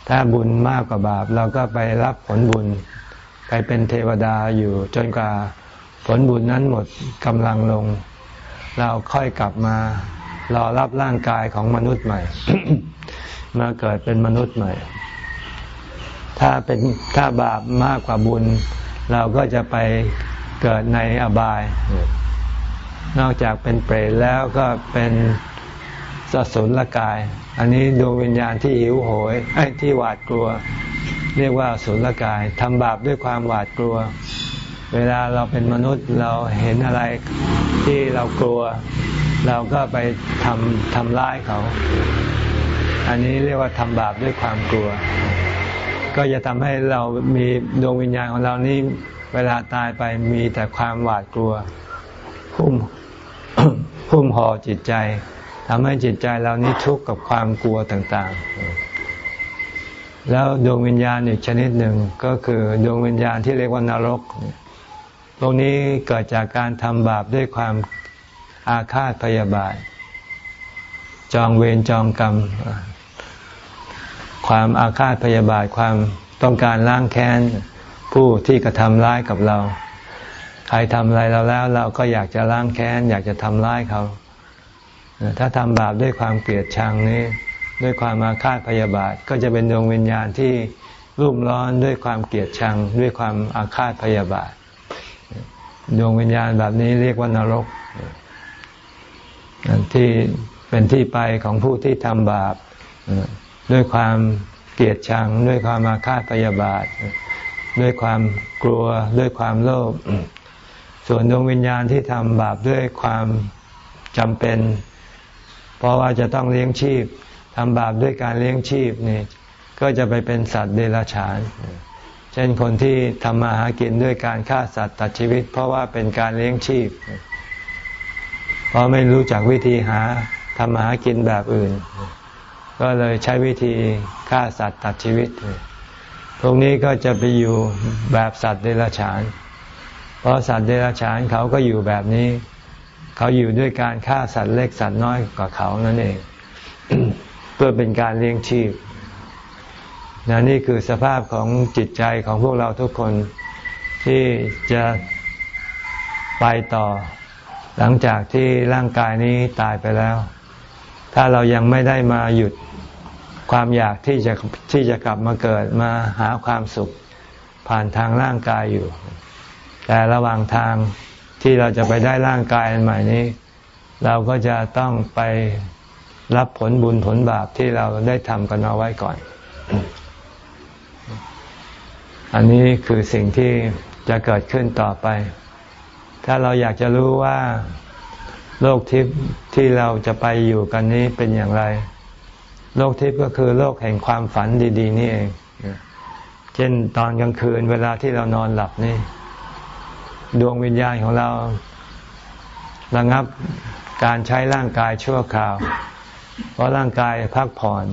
ถ้าบุญมากกว่าบาป เราก็ไปรับผลบุญ ไปเป็นเทวดาอยู่จนกว่าผลบุญนั้นหมดกำลังลง เราค่อยกลับมารอรับร่างกายของมนุษย์ใหม่ มาเกิดเป็นมนุษย์ใหม่ ถ้าเป็นถ้าบาปมากกว่าบุญ เราก็จะไปเกิดในอบาย นอกจากเป็นเปรตแล้วก็เป็นสสุลกาย อันนี้ดวงวิญญาณที่หิวโหยที่หวาดกลัว เรียกว่าสุนลกายทำบาปด้วยความหวาดกลัว เวลาเราเป็นมนุษย์เราเห็นอะไรที่เรากลัว เราก็ไปทำทำร้ายเขา อันนี้เรียกว่าทำบาปด้วยความกลัว ก็จะทำให้เรามีดวงวิญญาณของเรานี้เวลาตายไปมีแต่ความหวาดกลัวพุ่มพุ่มห่อจิตใจทำให้จิตใจเรานี้ทุกข์กับความกลัวต่าง ๆ แล้วดวงวิญญาณอีกชนิดหนึ่งก็คือดวงวิญญาณที่เรียกว่านรกพวกนี้เกิดจากการทำบาปด้วยความอาฆาตพยาบาท จองเวรจองกรรม ความอาฆาตพยาบาทความต้องการล้างแค้นผู้ที่กระทำร้ายกับเรา ใครทำอะไรเราแล้วเราก็อยากจะล้างแค้น อยากจะทำร้ายเขา ถ้าทำบาปด้วยความเกลียดชังนี้ ด้วยความอาฆาตพยาบาท ก็จะเป็นดวงวิญญาณที่รุ่มร้อนด้วยความเกลียดชัง ด้วยความอาฆาตพยาบาท ดวงวิญญาณแบบนี้เรียกว่านรก ที่เป็นที่ไปของผู้ที่ทำบาปด้วยความเกลียดชัง ด้วยความอาฆาตพยาบาท ด้วยความกลัว ด้วยความโลภส่วนดวงวิญญาณที่ทำบาปด้วยความจำเป็น เพราะว่าจะต้องเลี้ยงชีพำบาปด้วยการเลี้ยงชีพนี่ก็จะไปเป็นสัตว์เดรัจฉาน เช่นคนที่ทำมาหากินด้วยการฆ่าสัตว์ตัดชีวิต เพราะว่าเป็นการเลี้ยงชีพ เพราะไม่รู้จักวิธีหาทำมาหากินแบบอื่น ก็เลยใช้วิธีฆ่าสัตว์ตัดชีวิต พวกนี้ก็จะไปอยู่แบบสัตว์เดรัจฉาน เพราะสัตว์เดรัจฉานเขาก็อยู่แบบนี้ เขาอยู่ด้วยการฆ่าสัตว์เล็กสัตว์น้อยกว่าเขานั่นเอง พื่อเป็นการเลี้ยงชีพนนี่คือสภาพของจิตใจของพวกเราทุกคนที่จะไปต่อ หลังจากที่ร่างกายนี้ตายไปแล้ว ถ้าเรายังไม่ได้มาหยุดความอยากที่จะที่จะกลับมาเกิดมาหาความสุขผ่านทางร่างกายอยู่ แต่ระหว่างทางที่เราจะไปได้ร่างกายอันใหม่นี้ เราก็จะต้องไป รับผลบุญผลบาปที่เราได้ทำกันเอาไว้ก่อน อันนี้คือสิ่งที่จะเกิดขึ้นต่อไป ถ้าเราอยากจะรู้ว่าโลกทิพย์ที่เราจะไปอยู่กันนี้เป็นอย่างไร โลกทิพย์ก็คือโลกแห่งความฝันดี ๆ นี่เอง เช่นตอนกลางคืนเวลาที่เรานอนหลับนี่ ดวงวิญญาณของเราระงับการใช้ร่างกายชั่วคราว เพราะร่างกายพักผ่อน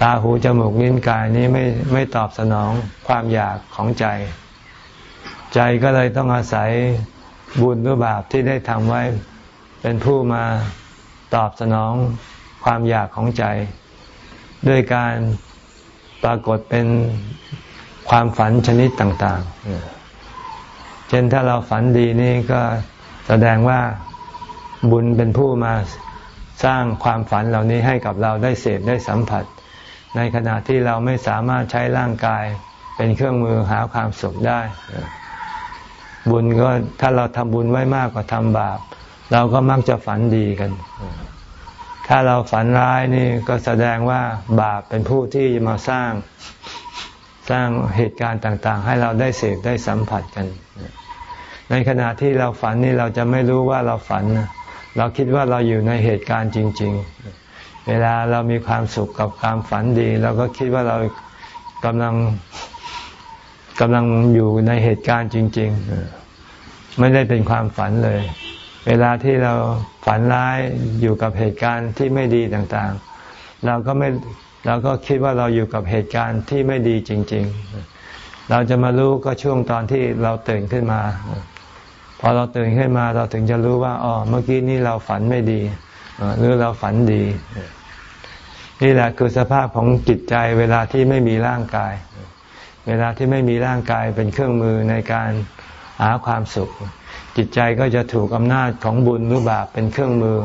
ตาหูจมูกลิ้นกายนี้ไม่ไม่ตอบสนองความอยากของใจ ใจก็เลยต้องอาศัยบุญหรือบาปที่ได้ทำไว้ เป็นผู้มาตอบสนองความอยากของใจ ด้วยการปรากฏเป็นความฝันชนิดต่างๆ เช่นถ้าเราฝันดีนี่ก็แสดงว่าบุญเป็นผู้มา สร้างความฝันเหล่านี้ให้กับเราได้เสพได้สัมผัส ในขณะที่เราไม่สามารถใช้ร่างกายเป็นเครื่องมือหาความสุขได้ บุญก็ถ้าเราทำบุญไว้มากกว่าทำบาป เราก็มักจะฝันดีกัน ถ้าเราฝันร้ายนี่ก็แสดงว่าบาปเป็นผู้ที่มาสร้างสร้างเหตุการณ์ต่างๆ ให้เราได้เสพได้สัมผัสกัน ในขณะที่เราฝันนี่เราจะไม่รู้ว่าเราฝัน เราคิดว่าเราอยู่ในเหตุการณ์จริง ๆ เวลาเรามีความสุขกับความฝันดีเราก็คิดว่าเรากำลังกำลังอยู่ในเหตุการณ์จริง ๆ ไม่ได้เป็นความฝันเลย เวลาที่เราฝันร้ายอยู่กับเหตุการณ์ที่ไม่ดีต่างๆ เราก็ไม่เราก็คิดว่าเราอยู่กับเหตุการณ์ที่ไม่ดีจริง ๆ เราจะมารู้ก็ช่วงตอนที่เราตื่นขึ้นมา พอเราตื่นขึ้นมาเราถึงจะรู้ว่าอ๋อเมื่อกี้นี้เราฝันไม่ดีหรือเราฝันดี นี่แหละคือสภาพของจิตใจเวลาที่ไม่มีร่างกาย เวลาที่ไม่มีร่างกายเป็นเครื่องมือในการหาความสุข จิตใจก็จะถูกอำนาจของบุญหรือบาปเป็นเครื่องมือ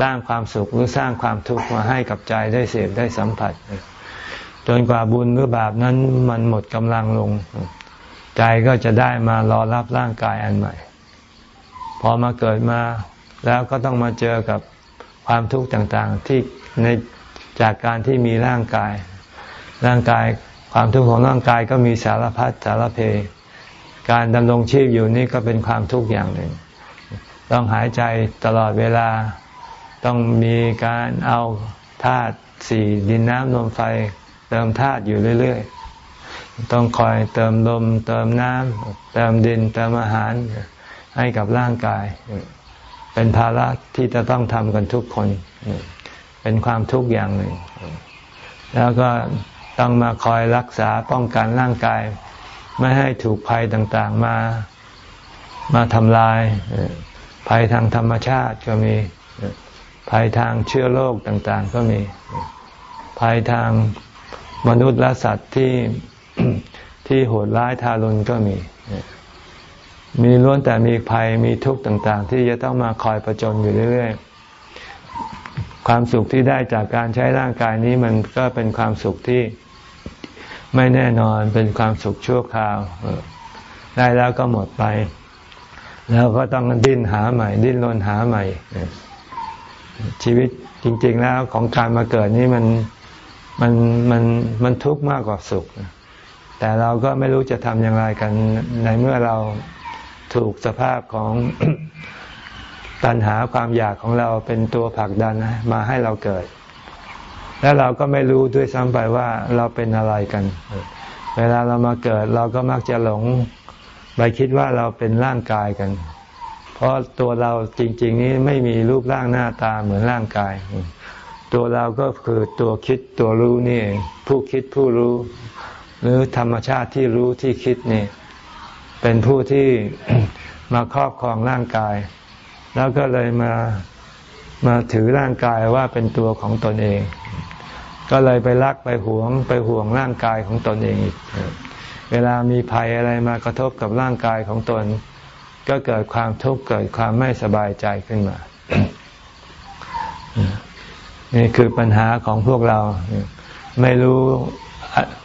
สร้างความสุขหรือสร้างความทุกข์มาให้กับใจได้เสพได้สัมผัส จนกว่าบุญหรือบาปนั้นมันหมดกำลังลง ใจก็จะได้มารอรับร่างกายอันใหม่ พอมาเกิดมาแล้วก็ต้องมาเจอกับความทุกข์ต่างๆ ที่ในจากการที่มีร่างกาย ร่างกายความทุกข์ของร่างกายก็มีสารพัดสารเพ การดำรงชีพอยู่นี่ก็เป็นความทุกข์อย่างหนึ่ง ต้องหายใจตลอดเวลา ต้องมีการเอาธาตุสี่ดินน้ำลมไฟ เติมธาตุอยู่เรื่อย ๆ ต้องคอยเติมลม เติมน้ำเติมดินเติมอาหาร ให้กับร่างกาย เป็นภาระที่จะต้องทำกันทุกคน เป็นความทุกข์อย่างหนึ่ง แล้วก็ต้องมาคอยรักษาป้องกันร่างกาย ไม่ให้ถูกภัยต่างๆมามาทำลาย ภัยทางธรรมชาติก็มี ภัยทางเชื้อโรคต่างๆ ก็มี ภัยทางมนุษย์และสัตว์ที่ที่โหดร้ายทารุณก็มี มีล้วนแต่มีภัยมีทุกข์ต่าง ๆ ที่จะต้องมาคอยประจนอยู่เรื่อยๆ ความสุขที่ได้จากการใช้ร่างกายนี้มันก็เป็นความสุขที่ไม่แน่นอนเป็นความสุขชั่วคราว ได้แล้วก็หมดไป แล้วก็ต้องดิ้นหาใหม่ ดิ้นรนหาใหม่ ชีวิตจริง ๆ แล้วของการมาเกิดนี้มันมันมันมันทุกข์มากกว่าสุข แต่เราก็ไม่รู้จะทำอย่างไรกันในเมื่อเรา ถูกสภาพของตัณหาความอยากของเราเป็นตัวผลักดันมาให้เราเกิด แล้วเราก็ไม่รู้ด้วยซ้ำไปว่าเราเป็นอะไรกัน เวลาเรามาเกิดเราก็มักจะหลงไปคิดว่าเราเป็นร่างกายกัน เพราะตัวเราจริง ๆ นี้ไม่มีรูปร่างหน้าตาเหมือนร่างกาย ตัวเราก็คือตัวคิดตัวรู้นี่ผู้คิดผู้รู้ หรือธรรมชาติที่รู้ที่คิดนี่ เป็นผู้ที่มาครอบครองร่างกาย แล้วก็เลยมามาถือร่างกายว่าเป็นตัวของตนเอง ก็เลยไปรักไปหวงไปห่วงร่างกายของตนเองอีกเวลามีภัยอะไรมากระทบกับร่างกายของตน ก็เกิดความทุกข์เกิดความไม่สบายใจขึ้นมา นี่คือปัญหาของพวกเรา ไม่รู้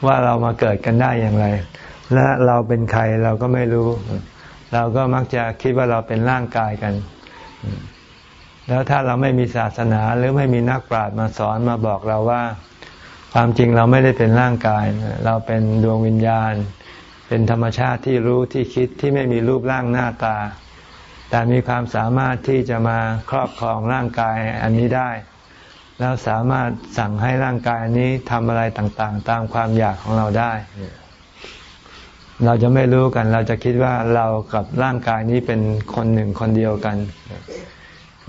ว่าเรามาเกิดกันได้อย่างไร และเราเป็นใครเราก็ไม่รู้ เราก็มักจะคิดว่าเราเป็นร่างกายกัน แล้วถ้าเราไม่มีศาสนาหรือไม่มีนักปราชญ์มาสอนมาบอกเราว่า ความจริงเราไม่ได้เป็นร่างกาย เราเป็นดวงวิญญาณ เป็นธรรมชาติที่รู้ที่คิดที่ไม่มีรูปร่างหน้าตา แต่มีความสามารถที่จะมาครอบครองร่างกายอันนี้ได้ แล้วสามารถสั่งให้ร่างกายอันนี้ทำอะไรต่างๆ ตามความอยากของเราได้ เราจะไม่รู้กัน เราจะคิดว่าเรากับร่างกายนี้เป็นคนหนึ่งคนเดียวกัน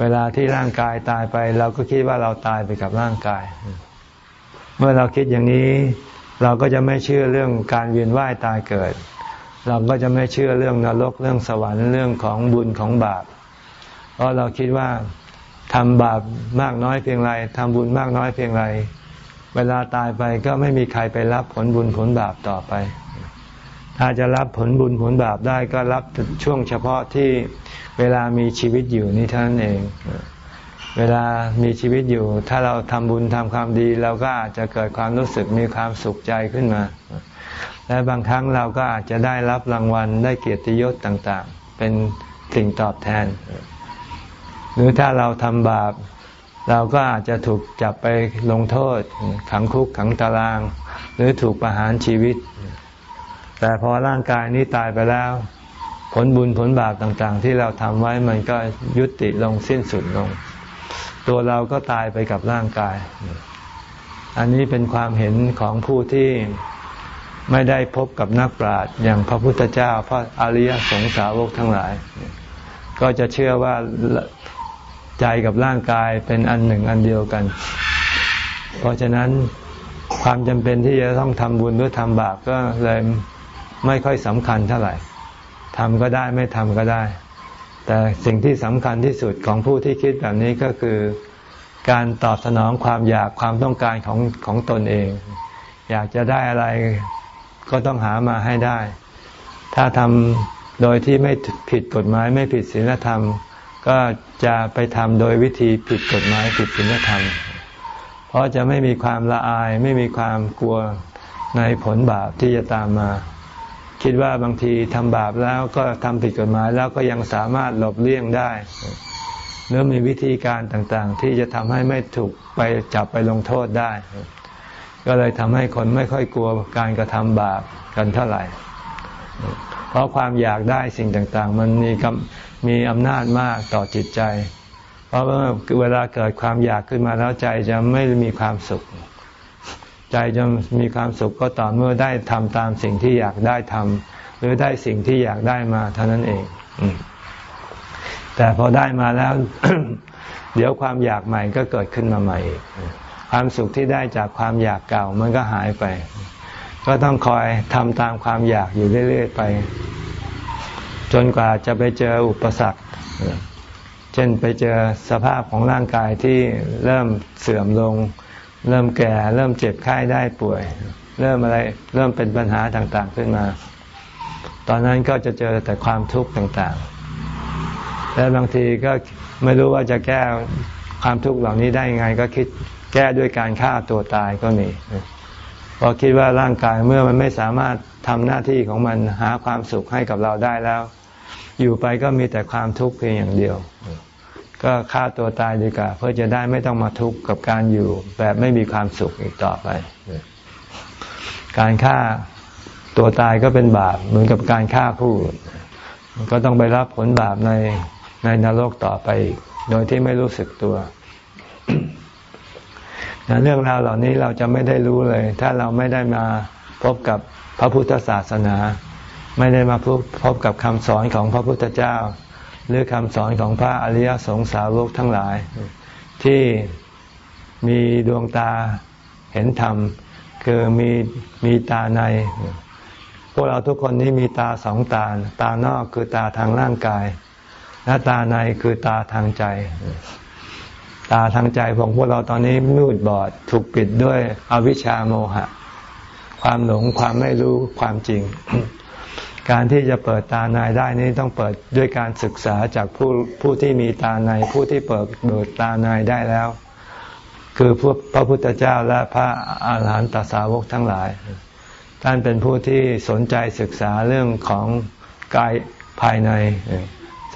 เวลาที่ร่างกายตายไป เราก็คิดว่าเราตายไปกับร่างกาย เมื่อเราคิดอย่างนี้ เราก็จะไม่เชื่อเรื่องการเวียนว่ายตายเกิด เราก็จะไม่เชื่อเรื่องนรกเรื่องสวรรค์เรื่องของบุญของบาป เพราะเราคิดว่าทำบาปมากน้อยเพียงไรทำบุญมากน้อยเพียงไร เวลาตายไปก็ไม่มีใครไปรับผลบุญผลบาปต่อไป ถ้าจะรับผลบุญผลบาปได้ก็รับช่วงเฉพาะที่เวลามีชีวิตอยู่นี่เท่านั้นเอง เวลามีชีวิตอยู่ ถ้าเราทำบุญทำความดีเราก็อาจจะเกิดความรู้สึกมีความสุขใจขึ้นมา และบางครั้งเราก็อาจจะได้รับรางวัลได้เกียรติยศต่างๆ เป็นสิ่งตอบแทน หรือถ้าเราทำบาปเราก็อาจจะถูกจับไปลงโทษขังคุกขังตาราง หรือถูกประหารชีวิต แต่พอร่างกายนี้ตายไปแล้ว ผลบุญผลบาปต่างๆ ที่เราทำไว้มันก็ยุติลงสิ้นสุดลง ตัวเราก็ตายไปกับร่างกาย อันนี้เป็นความเห็นของผู้ที่ไม่ได้พบกับนักปราชญ์อย่างพระพุทธเจ้า พระอริยสงสาวกทั้งหลาย ก็จะเชื่อว่าใจกับร่างกายเป็นอันหนึ่งอันเดียวกัน เพราะฉะนั้นความจำเป็นที่จะต้องทำบุญหรือทำบาปก็เลย ไม่ค่อยสำคัญเท่าไหร่ทำก็ได้ไม่ทำก็ได้ แต่สิ่งที่สำคัญที่สุดของผู้ที่คิดแบบนี้ก็คือ การตอบสนองความอยากความต้องการของของตนเอง อยากจะได้อะไรก็ต้องหามาให้ได้ ถ้าทำโดยที่ไม่ผิดกฎหมาย ไม่ผิดศีลธรรม ก็จะไปทำโดยวิธีผิดกฎหมายผิดศีลธรรม เพราะจะไม่มีความละอายไม่มีความกลัวในผลบาปที่จะตามมา คิดว่าบางทีทำบาปแล้วก็ทำผิดกฎหมายแล้วก็ยังสามารถหลบเลี่ยงได้หรือมีวิธีการต่างๆ ที่จะทำให้ไม่ถูกไปจับไปลงโทษได้ ก็เลยทำให้คนไม่ค่อยกลัวการกระทำบาปกันเท่าไหร่ เพราะความอยากได้สิ่งต่างๆ มันมีมีอำนาจมากต่อจิตใจ เพราะว่าเวลาเกิดความอยากขึ้นมาแล้วใจจะไม่มีความสุข ใจจะมีความสุขก็ต่อเมื่อได้ทำตามสิ่งที่อยากได้ทำหรือได้สิ่งที่อยากได้มาเท่านั้นเอง แต่พอได้มาแล้ว เดี๋ยวความอยากใหม่ก็เกิดขึ้นมาใหม่ ความสุขที่ได้จากความอยากเก่ามันก็หายไป ก็ต้องคอยทำตามความอยากอยู่เรื่อย ๆ ไป จนกว่าจะไปเจออุปสรรคเช่นไปเจอสภาพของร่างกายที่เริ่มเสื่อมลง เริ่มแก่ เริ่มเจ็บไข้ได้ป่วย เริ่มอะไรเริ่มเป็นปัญหาต่างๆขึ้นมา ตอนนั้นก็จะเจอแต่ความทุกข์ต่างๆ และบางทีก็ไม่รู้ว่าจะแก้ความทุกข์เหล่านี้ได้ยังไง ก็คิดแก้ด้วยการฆ่าตัวตายก็มีพราะคิดว่าร่างกายเมื่อมันไม่สามารถทำหน้าที่ของมันหาความสุขให้กับเราได้แล้ว อยู่ไปก็มีแต่ความทุกข์เพียงอย่างเดียว ก็ฆ่าตัวตายดีกว่า เพื่อจะได้ไม่ต้องมาทุกข์กับการอยู่ แบบไม่มีความสุขอีกต่อไป การฆ่าตัวตายก็เป็นบาปเหมือนกับการฆ่าผู้ก็ต้องไปรับผลบาปในในนรกต่อไปอีกโดยที่ไม่รู้สึกตัวเรื่องราวเหล่านี้เราจะไม่ได้รู้เลย ถ้าเราไม่ได้มาพบกับพระพุทธศาสนา ไม่ได้มาพบพบกับคำสอนของพระพุทธเจ้า หรือคำสอนของพระอริยสงสาวกทั้งหลาย ที่มีดวงตาเห็นธรรม คือมีมีตาใน พวกเราทุกคนนี้มีตาสองตา ตานอกคือตาทางร่างกาย และตาในคือตาทางใจ ตาทางใจของพวกเราตอนนี้มืดบอดถูกปิดด้วยอวิชชาโมหะ ความหลงความไม่รู้ความจริง การที่จะเปิดตาในได้นี้ต้องเปิดด้วยการศึกษาจากผู้ผู้ที่มีตาในผู้ที่เปิดเปิดตาในได้แล้ว คือพวกพระพุทธเจ้าและพระอาหารหันตสาวกทั้งหลาย ท่านเป็นผู้ที่สนใจศึกษาเรื่องของกายภายใน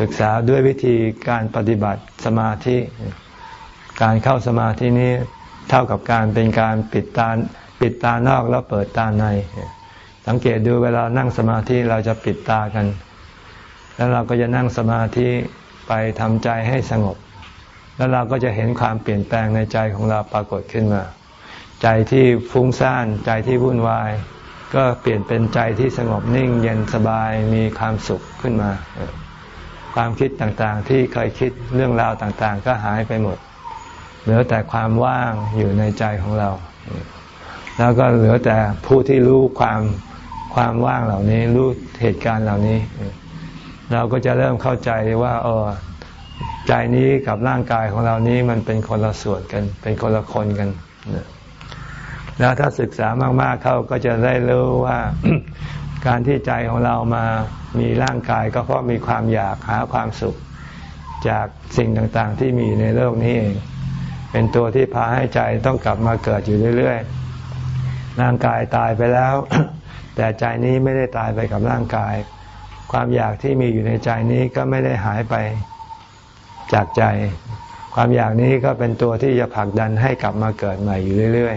ศึกษาด้วยวิธีการปฏิบัติสมาธิ การเข้าสมาธินี้เท่ากับการเป็นการปิดตาปิดตานอกแล้วเปิดตาใน สังเกตดูเวลานั่งสมาธิเราจะปิดตากัน แล้วเราก็จะนั่งสมาธิไปทำใจให้สงบ แล้วเราก็จะเห็นความเปลี่ยนแปลงในใจของเราปรากฏขึ้นมา ใจที่ฟุ้งซ่านใจที่วุ่นวาย ก็เปลี่ยนเป็นใจที่สงบนิ่งเย็นสบายมีความสุขขึ้นมา ความคิดต่างๆที่เคยคิดเรื่องราวต่างๆ ก็หายไปหมด เหลือแต่ความว่างอยู่ในใจของเราแล้วก็เหลือแต่ผู้ที่รู้ความ ความว่างเหล่านี้ รู้เหตุการณ์เหล่านี้ เราก็จะเริ่มเข้าใจว่าเออใจนี้กับร่างกายของเรานี้มันเป็นคนละส่วนกัน เป็นคนละคนกันแล้วถ้าศึกษามาก ๆเข้าก็จะได้รู้ว่าการที่ใจของเรามามีร่างกายก็เพราะมีความอยากหาความสุข จากสิ่งต่างๆที่มีในโลกนี้เองเป็นตัวที่พาให้ใจต้องกลับมาเกิดอยู่เรื่อยๆร่างกายตายไปแล้ว แต่ใจนี้ไม่ได้ตายไปกับร่างกาย ความอยากที่มีอยู่ในใจนี้ก็ไม่ได้หายไปจากใจ ความอยากนี้ก็เป็นตัวที่จะผลักดันให้กลับมาเกิดใหม่อยู่เรื่อย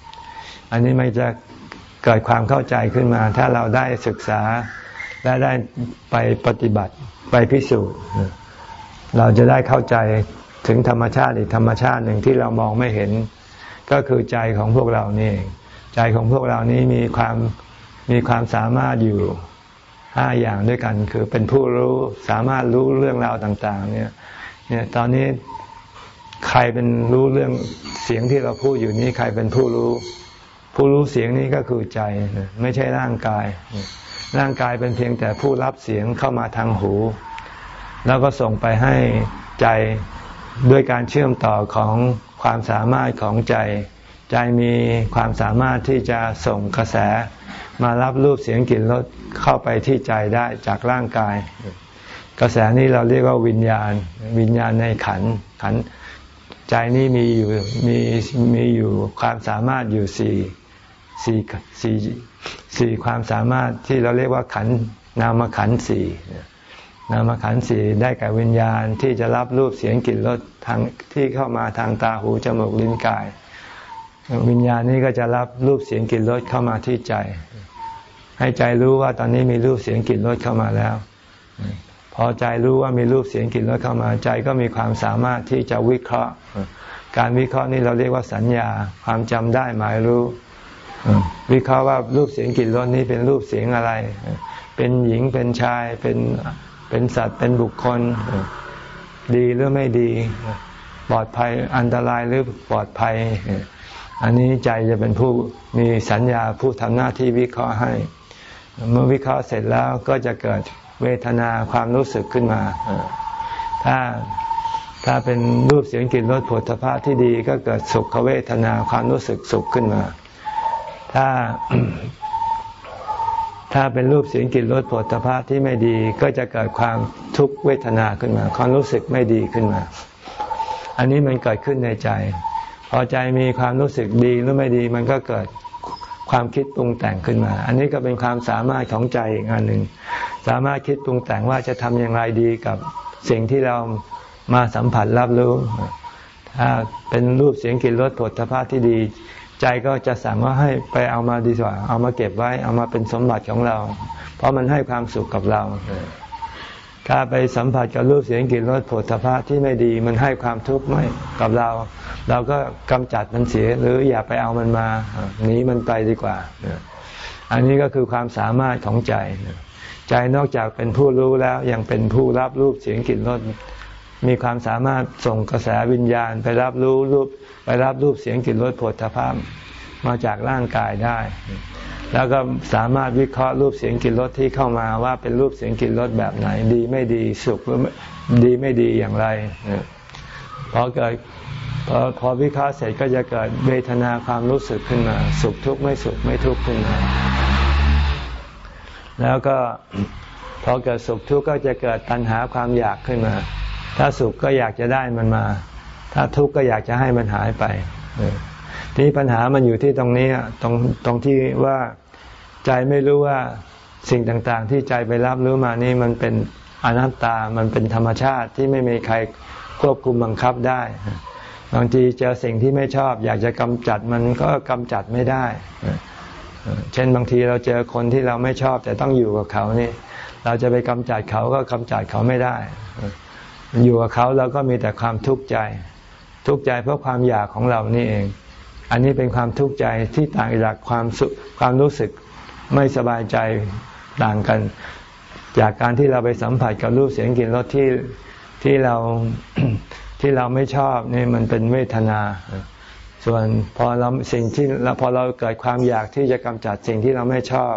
ๆ อันนี้มันจะเกิดความเข้าใจขึ้นมา ถ้าเราได้ศึกษาและได้ไปปฏิบัติไปพิสูจน์ เราจะได้เข้าใจถึงธรรมชาติอีกธรรมชาติหนึ่งที่เรามองไม่เห็น ก็คือใจของพวกเรานี่ใจของพวกเรานี้มีความ มีความสามารถอยู่ห้าอย่างด้วยกัน คือเป็นผู้รู้สามารถรู้เรื่องราวต่าง ๆ เนี่ย เนี่ยตอนนี้ใครเป็นรู้เรื่องเสียงที่เราพูดอยู่นี้ใครเป็นผู้รู้ ผู้รู้เสียงนี้ก็คือใจ ไม่ใช่ร่างกาย ร่างกายเป็นเพียงแต่ผู้รับเสียงเข้ามาทางหู แล้วก็ส่งไปให้ใจด้วยการเชื่อมต่อของความสามารถของใจ ใจมีความสามารถที่จะส่งกระแส มารับรูปเสียงกลิ่นรสเข้าไปที่ใจได้จากร่างกาย กระแสนี้เราเรียกว่าวิญญาณ วิญญาณในขันขันใจนี้มีอยู่มีมีอยู่ความสามารถอยู่สี่สี่สี่สี่ความสามารถที่เราเรียกว่าขันนามขันสี่นามขันสี่ได้แก่วิญญาณที่จะรับรูปเสียงกลิ่นรสทางที่เข้ามาทางตาหูจมูกลิ้นกาย วิญญาณนี้ก็จะรับรูปเสียงกลิ่นรสเข้ามาที่ใจ ให้ใจรู้ว่าตอนนี้มีรูปเสียงกลิ่นรสเข้ามาแล้ว พอใจรู้ว่ามีรูปเสียงกลิ่นรสเข้ามาใจก็มีความสามารถที่จะวิเคราะห์ การวิเคราะห์นี่เราเรียกว่าสัญญา ความจำได้หมายรู้ วิเคราะห์ว่ารูปเสียงกลิ่นรสนี้เป็นรูปเสียงอะไร เป็นหญิงเป็นชายเป็นเป็นสัตว์เป็นบุคคลดีหรือไม่ดีปลอดภัยอันตรายหรือปลอดภัย อันนี้ใจจะเป็นผู้มีสัญญาผู้ทำหน้าที่วิเคราะห์ให้ เมื่อวิเคราะห์เสร็จแล้วก็จะเกิดเวทนาความรู้สึกขึ้นมา ถ้าถ้าเป็นรูปเสียงกลิ่นรสผลพะที่ดีก็เกิดสุขเวทนาความรู้สึกสุขขึ้นมา ถ้า ถ้าเป็นรูปเสียงกลิ่นรสผลพะที่ไม่ดีก็จะเกิดความทุกขเวทนาขึ้นมา ความรู้สึกไม่ดีขึ้นมา อันนี้มันเกิดขึ้นในใจ พอใจมีความรู้สึกดีหรือไม่ดี มันก็เกิด ความคิดปรุงแต่งขึ้นมา อันนี้ก็เป็นความสามารถของใจอีกอันหนึ่งสามารถคิดปรุงแต่งว่าจะทำอย่างไรดีกับสิ่งที่เรามาสัมผัสรับรู้ ถ้าเป็นรูปเสียงกลิ่นรสผลพะที่ดี ใจก็จะสั่งว่าให้ไปเอามาดีกว่า เอามาเก็บไว้ เอามาเป็นสมบัติของเรา เพราะมันให้ความสุขกับเรา ถ้าไปสัมผัสกับรูปเสียงกลิ่นรสผลพะที่ไม่ดีมันให้ความทุกข์ไม่กับเรา เราก็กำจัดมันเสียหรืออย่าไปเอามันมาหนีมันไปดีกว่า อันนี้ก็คือความสามารถของใจ ใจนอกจากเป็นผู้รู้แล้วยังเป็นผู้รับรูปเสียงกลิ่นรสมีความสามารถส่งกระแสวิญญาณ ไปรับรู้รูปไปรับรูปเสียงกลิ่นรสผลทพะมาจากร่างกายได้ แล้วก็สามารถวิเคราะห์รูปเสียงกลิ่นรสที่เข้ามาว่าเป็นรูปเสียงกลิ่นรสแบบไหน ดีไม่ดีสุขหรือดีไม่ดีอย่างไรพอเกิดพอพอวิเคราะห์เสร็จก็จะเกิดเวทนาความรู้สึกขึ้นมา สุขทุกข์ไม่สุขไม่ทุกข์ขึ้นมา แล้วก็พอเกิดสุขทุกข์ก็จะเกิดตัณหาความอยากขึ้นมา ถ้าสุขก็อยากจะได้มันมา ถ้าทุกข์ก็อยากจะให้มันหายไปทีนี้ปัญหามันอยู่ที่ตรงนี้ตรงตรงที่ว่า ใจไม่รู้ว่าสิ่งต่างๆ ที่ใจไปรับรู้มานี่มันเป็นอนัตตา มันเป็นธรรมชาติที่ไม่มีใครควบคุมบังคับได้ บางทีเจอสิ่งที่ไม่ชอบ อยากจะกำจัดมันก็กำจัดไม่ได้ เช่นบางทีเราเจอคนที่เราไม่ชอบแต่ต้องอยู่กับเขานี่ เราจะไปกำจัดเขาก็กำจัดเขาไม่ได้ อยู่กับเขาเราก็มีแต่ความทุกข์ใจ ทุกข์ใจเพราะความอยากของเรานี่เอง อันนี้เป็นความทุกข์ใจที่ต่างจากความสุความรู้สึก ไม่สบายใจต่างกัน จากการที่เราไปสัมผัสกับรูปเสียงกลิ่นรสที่ที่เราที่เราไม่ชอบนี่มันเป็นเวทนา ส่วนพอเราสิ่งที่เราพอเราเกิดความอยากที่จะกำจัดสิ่งที่เราไม่ชอบ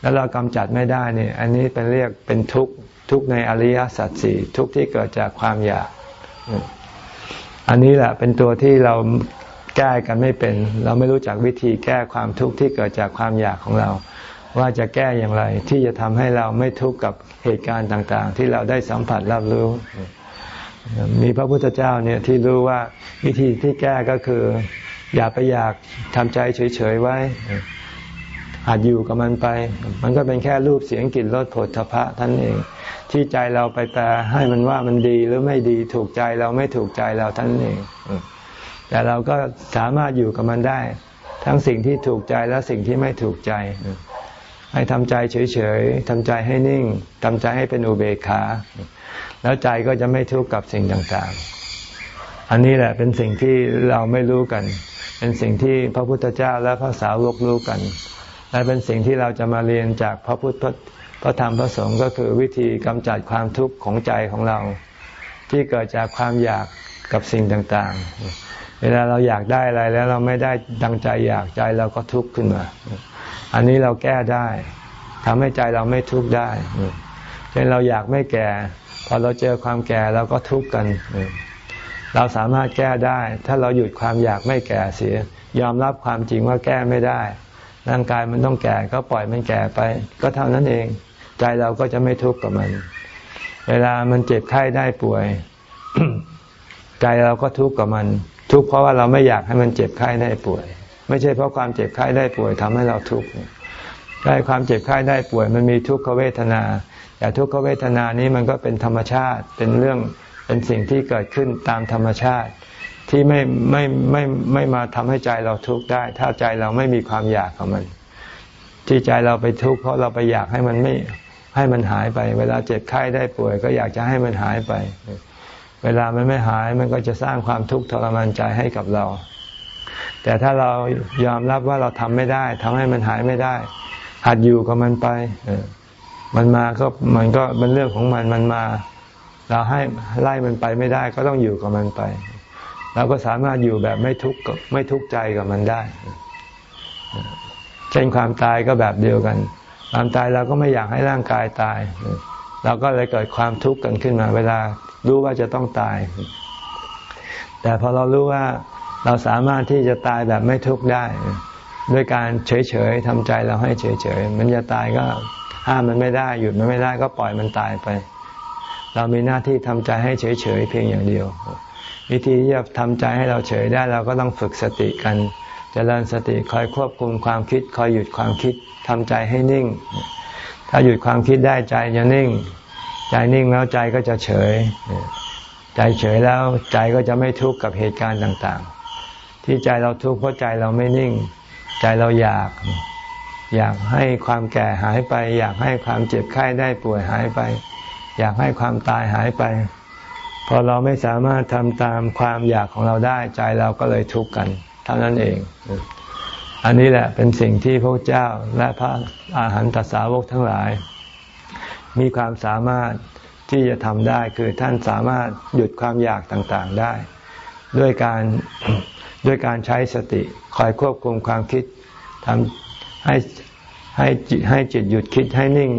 แล้วเรากำจัดไม่ได้นี่อันนี้เป็นเรียกเป็นทุกข์ทุกข์ในอริยสัจสี่ทุกข์ที่เกิดจากความอยาก อันนี้แหละเป็นตัวที่เราแก้กันไม่เป็น เราไม่รู้จักวิธีแก้ความทุกข์ที่เกิดจากความอยากของเรา ว่าจะแก้อย่างไร ที่จะทำให้เราไม่ทุกข์กับเหตุการณ์ต่างๆ ที่เราได้สัมผัสรับรู้ มีพระพุทธเจ้าเนี่ยที่รู้ว่าวิธีที่แก้ก็คือ อย่าไปอยากทำใจเฉยๆไว้อาจอยู่กับมันไป มันก็เป็นแค่รูปเสียงกลิ่นรสผลทพะท่านเอง ที่ใจเราไปแปลให้มันว่ามันดีหรือไม่ดีถูกใจเราไม่ถูกใจเราท่านเอง แต่เราก็สามารถอยู่กับมันได้ ทั้งสิ่งที่ถูกใจและสิ่งที่ไม่ถูกใจ ให้ทำใจเฉยๆทำใจให้นิ่งทำใจให้เป็นอุเบกขาแล้วใจก็จะไม่ทุกข์กับสิ่งต่างๆ อันนี้แหละเป็นสิ่งที่เราไม่รู้กัน เป็นสิ่งที่พระพุทธเจ้าและพระสาวกรู้กัน และเป็นสิ่งที่เราจะมาเรียนจากพระพุทธพระธรรมพระสงฆ์ก็คือวิธีกำจัดความทุกข์ของใจของเรา ที่เกิดจากความอยากกับสิ่งต่างๆ เวลาเราอยากได้อะไรแล้วเราไม่ได้ดังใจอยากใจเราก็ทุกข์ขึ้นมา อันนี้เราแก้ได้ทำให้ใจเราไม่ทุกข์ได้เช่นเราอยากไม่แก่ พอเราเจอความแก่เราก็ทุกข์กัน เราสามารถแก้ได้ ถ้าเราหยุดความอยากไม่แก่เสีย ยอมรับความจริงว่าแก้ไม่ได้ ร่างกายมันต้องแก่ก็ปล่อยมันแก่ไป ก็เท่านั้นเอง ใจเราก็จะไม่ทุกข์กับมัน เวลามันเจ็บไข้ได้ป่วย ใจเราก็ทุกข์กับมัน ทุกข์เพราะว่าเราไม่อยากให้มันเจ็บไข้ได้ป่วย ไม่ใช่เพราะความเจ็บไข้ได้ป่วยทำให้เราทุกข์ได้ความเจ็บไข้ได้ป่วยมันมีทุกขเวทนา แต่ทุกขเวทนานี้มันก็เป็นธรรมชาติเป็นเรื่องเป็นสิ่งที่เกิดขึ้นตามธรรมชาติ ที่ไม่ไม่ไม่ไม่มาทำให้ใจเราทุกข์ได้ ถ้าใจเราไม่มีความอยากกับมัน ที่ใจเราไปทุกข์เพราะเราไปอยากให้มันไม่ให้มันหายไป เวลาเจ็บไข้ได้ป่วย ก็อยากจะให้มันหายไป เวลามันไม่หายมันก็จะสร้างความทุกข์ทรมานใจให้กับเรา แต่ถ้าเรายอมรับว่าเราทำไม่ได้ทำให้มันหายไม่ได้ หัดอยู่กับมันไปมันมาก็มันก็เป็นเรื่องของมันมันมา เราให้ไล่มันไปไม่ได้ ก็ต้องอยู่กับมันไปเราก็สามารถอยู่แบบไม่ทุกข์ไม่ทุกข์ใจกับมันได้ เช่นความตายก็แบบเดียวกัน ความตายเราก็ไม่อยากให้ร่างกายตาย เราก็เลยเกิดความทุกข์กันขึ้นมา เวลารู้ว่าจะต้องตาย แต่พอเรารู้ว่า เราสามารถที่จะตายแบบไม่ทุกข์ได้ ด้วยการเฉยๆทำใจเราให้เฉยๆ มันจะตายก็ห้ามมันไม่ได้หยุดมันไม่ได้ก็ปล่อยมันตายไป เรามีหน้าที่ทำใจให้เฉยๆเพียงอย่างเดียว วิธีที่จะทำใจให้เราเฉยได้เราก็ต้องฝึกสติกันจเจริญสติคอยควบคุมความคิดคอยหยุดความคิดทำใจให้นิ่ง ถ้าหยุดความคิดได้ใจจะนิ่ง ใจนิ่งแล้วใจก็จะเฉย ใจเฉยแล้วใจก็จะไม่ทุกข์กับเหตุการณ์ต่างๆ ที่ใจเราทุกข์เพราะใจเราไม่นิ่ง ใจเราอยาก อยากให้ความแก่หายไป อยากให้ความเจ็บไข้ได้ป่วยหายไป อยากให้ความตายหายไป พอเราไม่สามารถทำตามความอยากของเราได้ใจเราก็เลยทุกข์กัน เท่านั้นเอง อันนี้แหละเป็นสิ่งที่พระเจ้าและพระอาหารตสาวกทั้งหลาย มีความสามารถที่จะทำได้คือท่านสามารถหยุดความอยากต่างๆได้ ด้วยการ ด้วยการใช้สติคอยควบคุมความคิดทำให้ให้จิตให้จิตหยุดคิดให้นิ่ง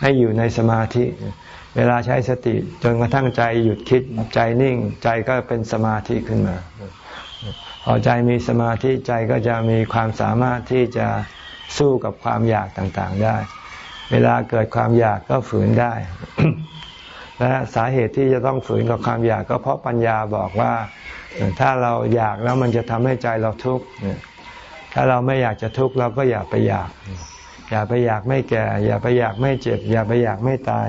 ให้อยู่ในสมาธิ เวลาใช้สติจนกระทั่งใจหยุดคิดใจนิ่ง ใจก็เป็นสมาธิขึ้นมาพอใจมีสมาธิใจก็จะมีความสามารถที่จะสู้กับความอยากต่างๆได้ เวลาเกิดความอยากก็ฝืนได้ และสาเหตุที่จะต้องฝืนกับความอยากก็เพราะปัญญาบอกว่า ถ้าเราอยากแล้วมันจะทำให้ใจเราทุกข์ถ้าเราไม่อยากจะทุกข์เราก็อย่าไปอยาก อย่าไปอยากไม่แก่ อย่าไปอยากไม่เจ็บ อย่าไปอยากไม่ตาย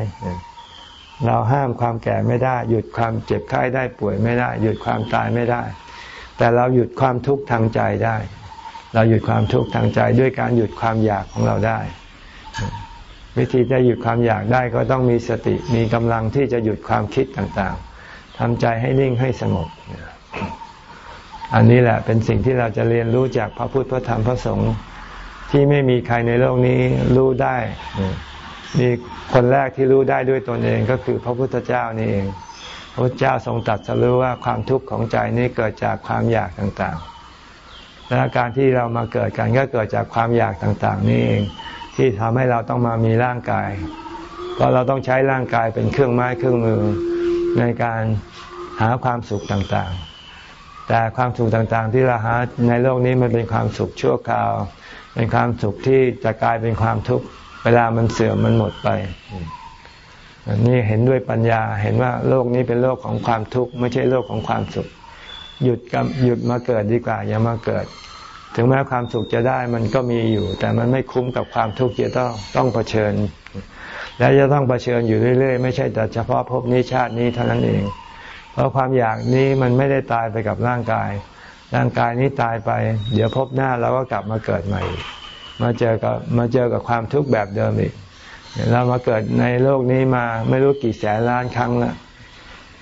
เราห้ามความแก่ไม่ได้ หยุดความเจ็บไข้ได้ป่วยไม่ได้ หยุดความตายไม่ได้ แต่เราหยุดความทุกข์ทางใจได้ เราหยุดความทุกข์ทางใจด้วยการหยุดความอยากของเราได้ วิธีจะหยุดความอยากได้ก็ต้องมีสติมีกำลังที่จะหยุดความคิดต่างๆทำใจให้นิ่งให้สงบ อันนี้แหละเป็นสิ่งที่เราจะเรียนรู้จากพระพุทธพระธรรมพระสงฆ์ที่ไม่มีใครในโลกนี้รู้ได้มีคนแรกที่รู้ได้ด้วยตนเองก็คือพระพุทธเจ้านี่เอง พระเจ้าทรงตัดสรู้ว่าความทุกข์ของใจนี้เกิดจากความอยากต่างๆ และการที่เรามาเกิดกันก็เกิดจากความอยากต่างๆ นี่เอง ที่ทำให้เราต้องมามีร่างกาย เพราะเราต้องใช้ร่างกายเป็นเครื่องไม้เครื่องมือในการหาความสุขต่างๆ แต่ความสุขต่างๆ ที่เราหาในโลกนี้มันเป็นความสุขชั่วคราว เป็นความสุขที่จะกลายเป็นความทุกข์เวลามันเสื่อมมันหมดไปนี่เห็นด้วยปัญญาเห็นว่าโลกนี้เป็นโลกของความทุกข์ไม่ใช่โลกของความสุข หยุดกับหยุดมาเกิดดีกว่า อย่ามาเกิด ถึงแม้ความสุขจะได้มันก็มีอยู่ แต่มันไม่คุ้มกับความทุกข์ที่ต้องต้องเผชิญ และจะต้องเผชิญอยู่เรื่อยๆ ไม่ใช่แต่เฉพาะภพนี้ชาตินี้เท่านั้นเอง เพราะความอยากนี้มันไม่ได้ตายไปกับร่างกาย ร่างกายนี้ตายไป เดี๋ยวพบหน้าเราก็กลับมาเกิดใหม่ มาเจอกับมาเจอกับความทุกข์แบบเดิมอีกเรามาเกิดในโลกนี้มาไม่รู้กี่แสนล้านครั้งแล้ว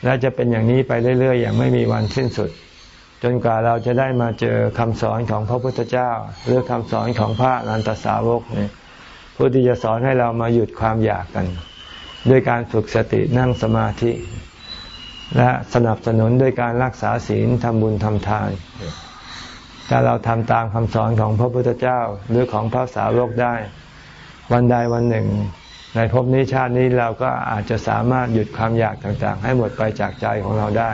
และจะเป็นอย่างนี้ไปเรื่อยๆ อย่างไม่มีวันสิ้นสุด จนกว่าเราจะได้มาเจอคำสอนของพระพุทธเจ้า หรือคำสอนของพระนันตสาวกเนี่ยผู้ที่จะสอนให้เรามาหยุดความอยากกัน ด้วยการฝึกสตินั่งสมาธิ และสนับสนุนด้วยการรักษาศีลทำบุญทำทาน ถ้าเราทำตามคำสอนของพระพุทธเจ้าหรือของพระสาวกได้ วันใดวันหนึ่ง ในภพนี้ชาตินี้เราก็อาจจะสามารถหยุดความอยากต่างๆ ให้หมดไปจากใจของเราได้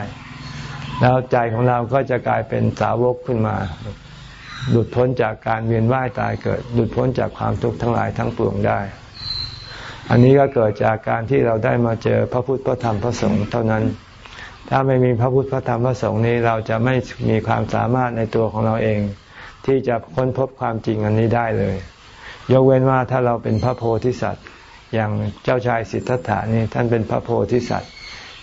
แล้วใจของเราก็จะกลายเป็นสาวกขึ้นมา หลุดพ้นจากการเวียนว่ายตายเกิด หลุดพ้นจากความทุกข์ทั้งหลายทั้งปวงได้อันนี้ก็เกิดจากการที่เราได้มาเจอพระพุทธพระธรรมพระสงฆ์เท่านั้น ถ้าไม่มีพระพุทธพระธรรมพระสงฆ์นี้เราจะไม่มีความสามารถในตัวของเราเอง ที่จะค้นพบความจริงอันนี้ได้เลย ยกเว้นว่าถ้าเราเป็นพระโพธิสัตว์ อย่างเจ้าชายสิทธัตถานี่ท่านเป็นพระโพธิสัตว์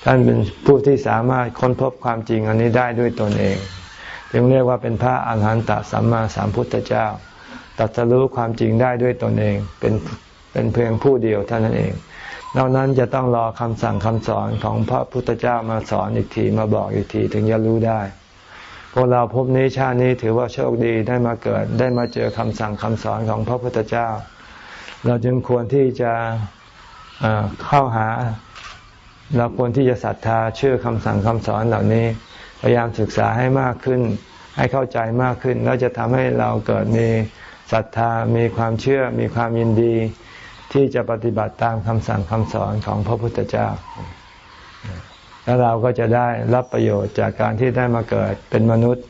ท่านเป็นผู้ที่สามารถค้นพบความจริงอันนี้ได้ด้วยตนเองจึงเรียกว่าเป็นพระอรหันตสัมมาสัมพุทธเจ้าตัดสรู้ความจริงได้ด้วยตนเองเป็นเป็นเพียงผู้เดียวเท่านั้นเอง นอกนั้นจะต้องรอคำสั่งคำสอนของพระพุทธเจ้ามาสอนอีกทีมาบอกอีกทีถึงจะรู้ได้ พวกเราพบนี้ชาตินี้ถือว่าโชคดีได้มาเกิด ได้มาเจอคำสั่งคำสอนของพระพุทธเจ้า เราจึงควรที่จะเข้าหา เราควรที่จะศรัทธาเชื่อคำสั่งคำสอนเหล่านี้ พยายามศึกษาให้มากขึ้น ให้เข้าใจมากขึ้น แล้วจะทำให้เราเกิดมีศรัทธามีความเชื่อมีความยินดี ที่จะปฏิบัติตามคำสั่งคำสอนของพระพุทธเจ้า แล้วเราก็จะได้รับประโยชน์จากการที่ได้มาเกิดเป็นมนุษย์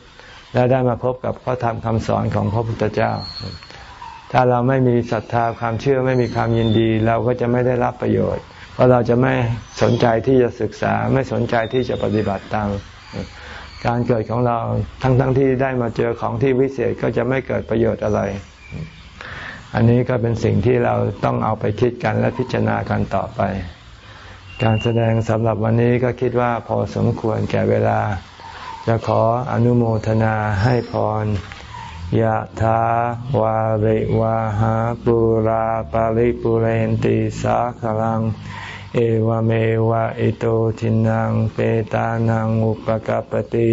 และได้มาพบกับพระธรรมคำสอนของพระพุทธเจ้า ถ้าเราไม่มีศรัทธาความเชื่อไม่มีความยินดี เราก็จะไม่ได้รับประโยชน์ เพราะเราจะไม่สนใจที่จะศึกษาไม่สนใจที่จะปฏิบัติตามการเกิดของเราทั้งๆทที่ได้มาเจอของที่วิเศษก็จะไม่เกิดประโยชน์อะไร อันนี้ก็เป็นสิ่งที่เราต้องเอาไปคิดกันและพิจารณากันต่อไป การแสดงสำหรับวันนี้ก็คิดว่าพอสมควรแก่เวลา จะขออนุโมทนาให้พรยะถาวาริวาหาปุราปาริปุเรนติสาคลัง เอวเมวะอิโตทินังเปตานังอุปกปติ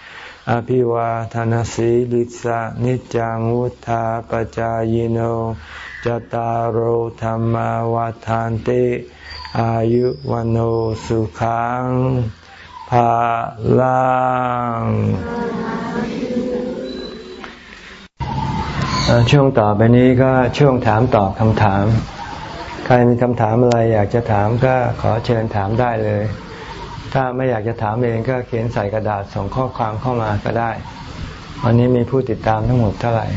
อภิวาทานสีลิสะนิจังวุธาปจายโนจตารโหธรรมวาทานติอายุวันโอสุขังภาลังช่วงต่อไปนี้ก็ช่วงถามตอบคำถาม ใครมีคำถามอะไรอยากจะถามก็ขอเชิญถามได้เลย ถ้าไม่อยากจะถามเองก็เขียนใส่กระดาษส่งข้อความเข้ามาก็ได้ วันนี้มีผู้ติดตามทั้งหมดเท่าไหร่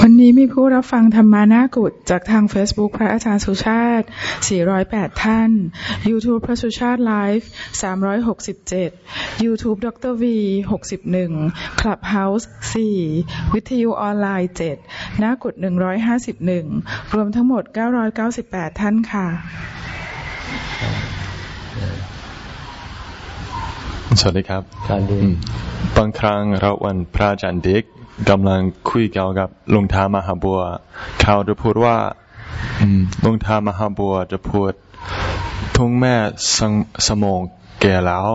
วันนี้มีผู้รับฟังธรรมานากุฏจากทาง Facebook พระอาจารย์สุชาติ 408 ท่าน YouTube พระสุชาติไลฟ์367 YouTube ดร V 61 Clubhouse 4 วิทยุออนไลน์ 7 นากุฏ151 รวมทั้งหมด 998 ท่านค่ะ สวัสดีครับบางครั้งเราวันพระจันทร์เด็กกำลังคุยเกี่ยวกับลุงทามหาบัว เขาจะพูดว่าลุงทามหาบัวจะพูดทุ่งแม่สมองแก่แล้ว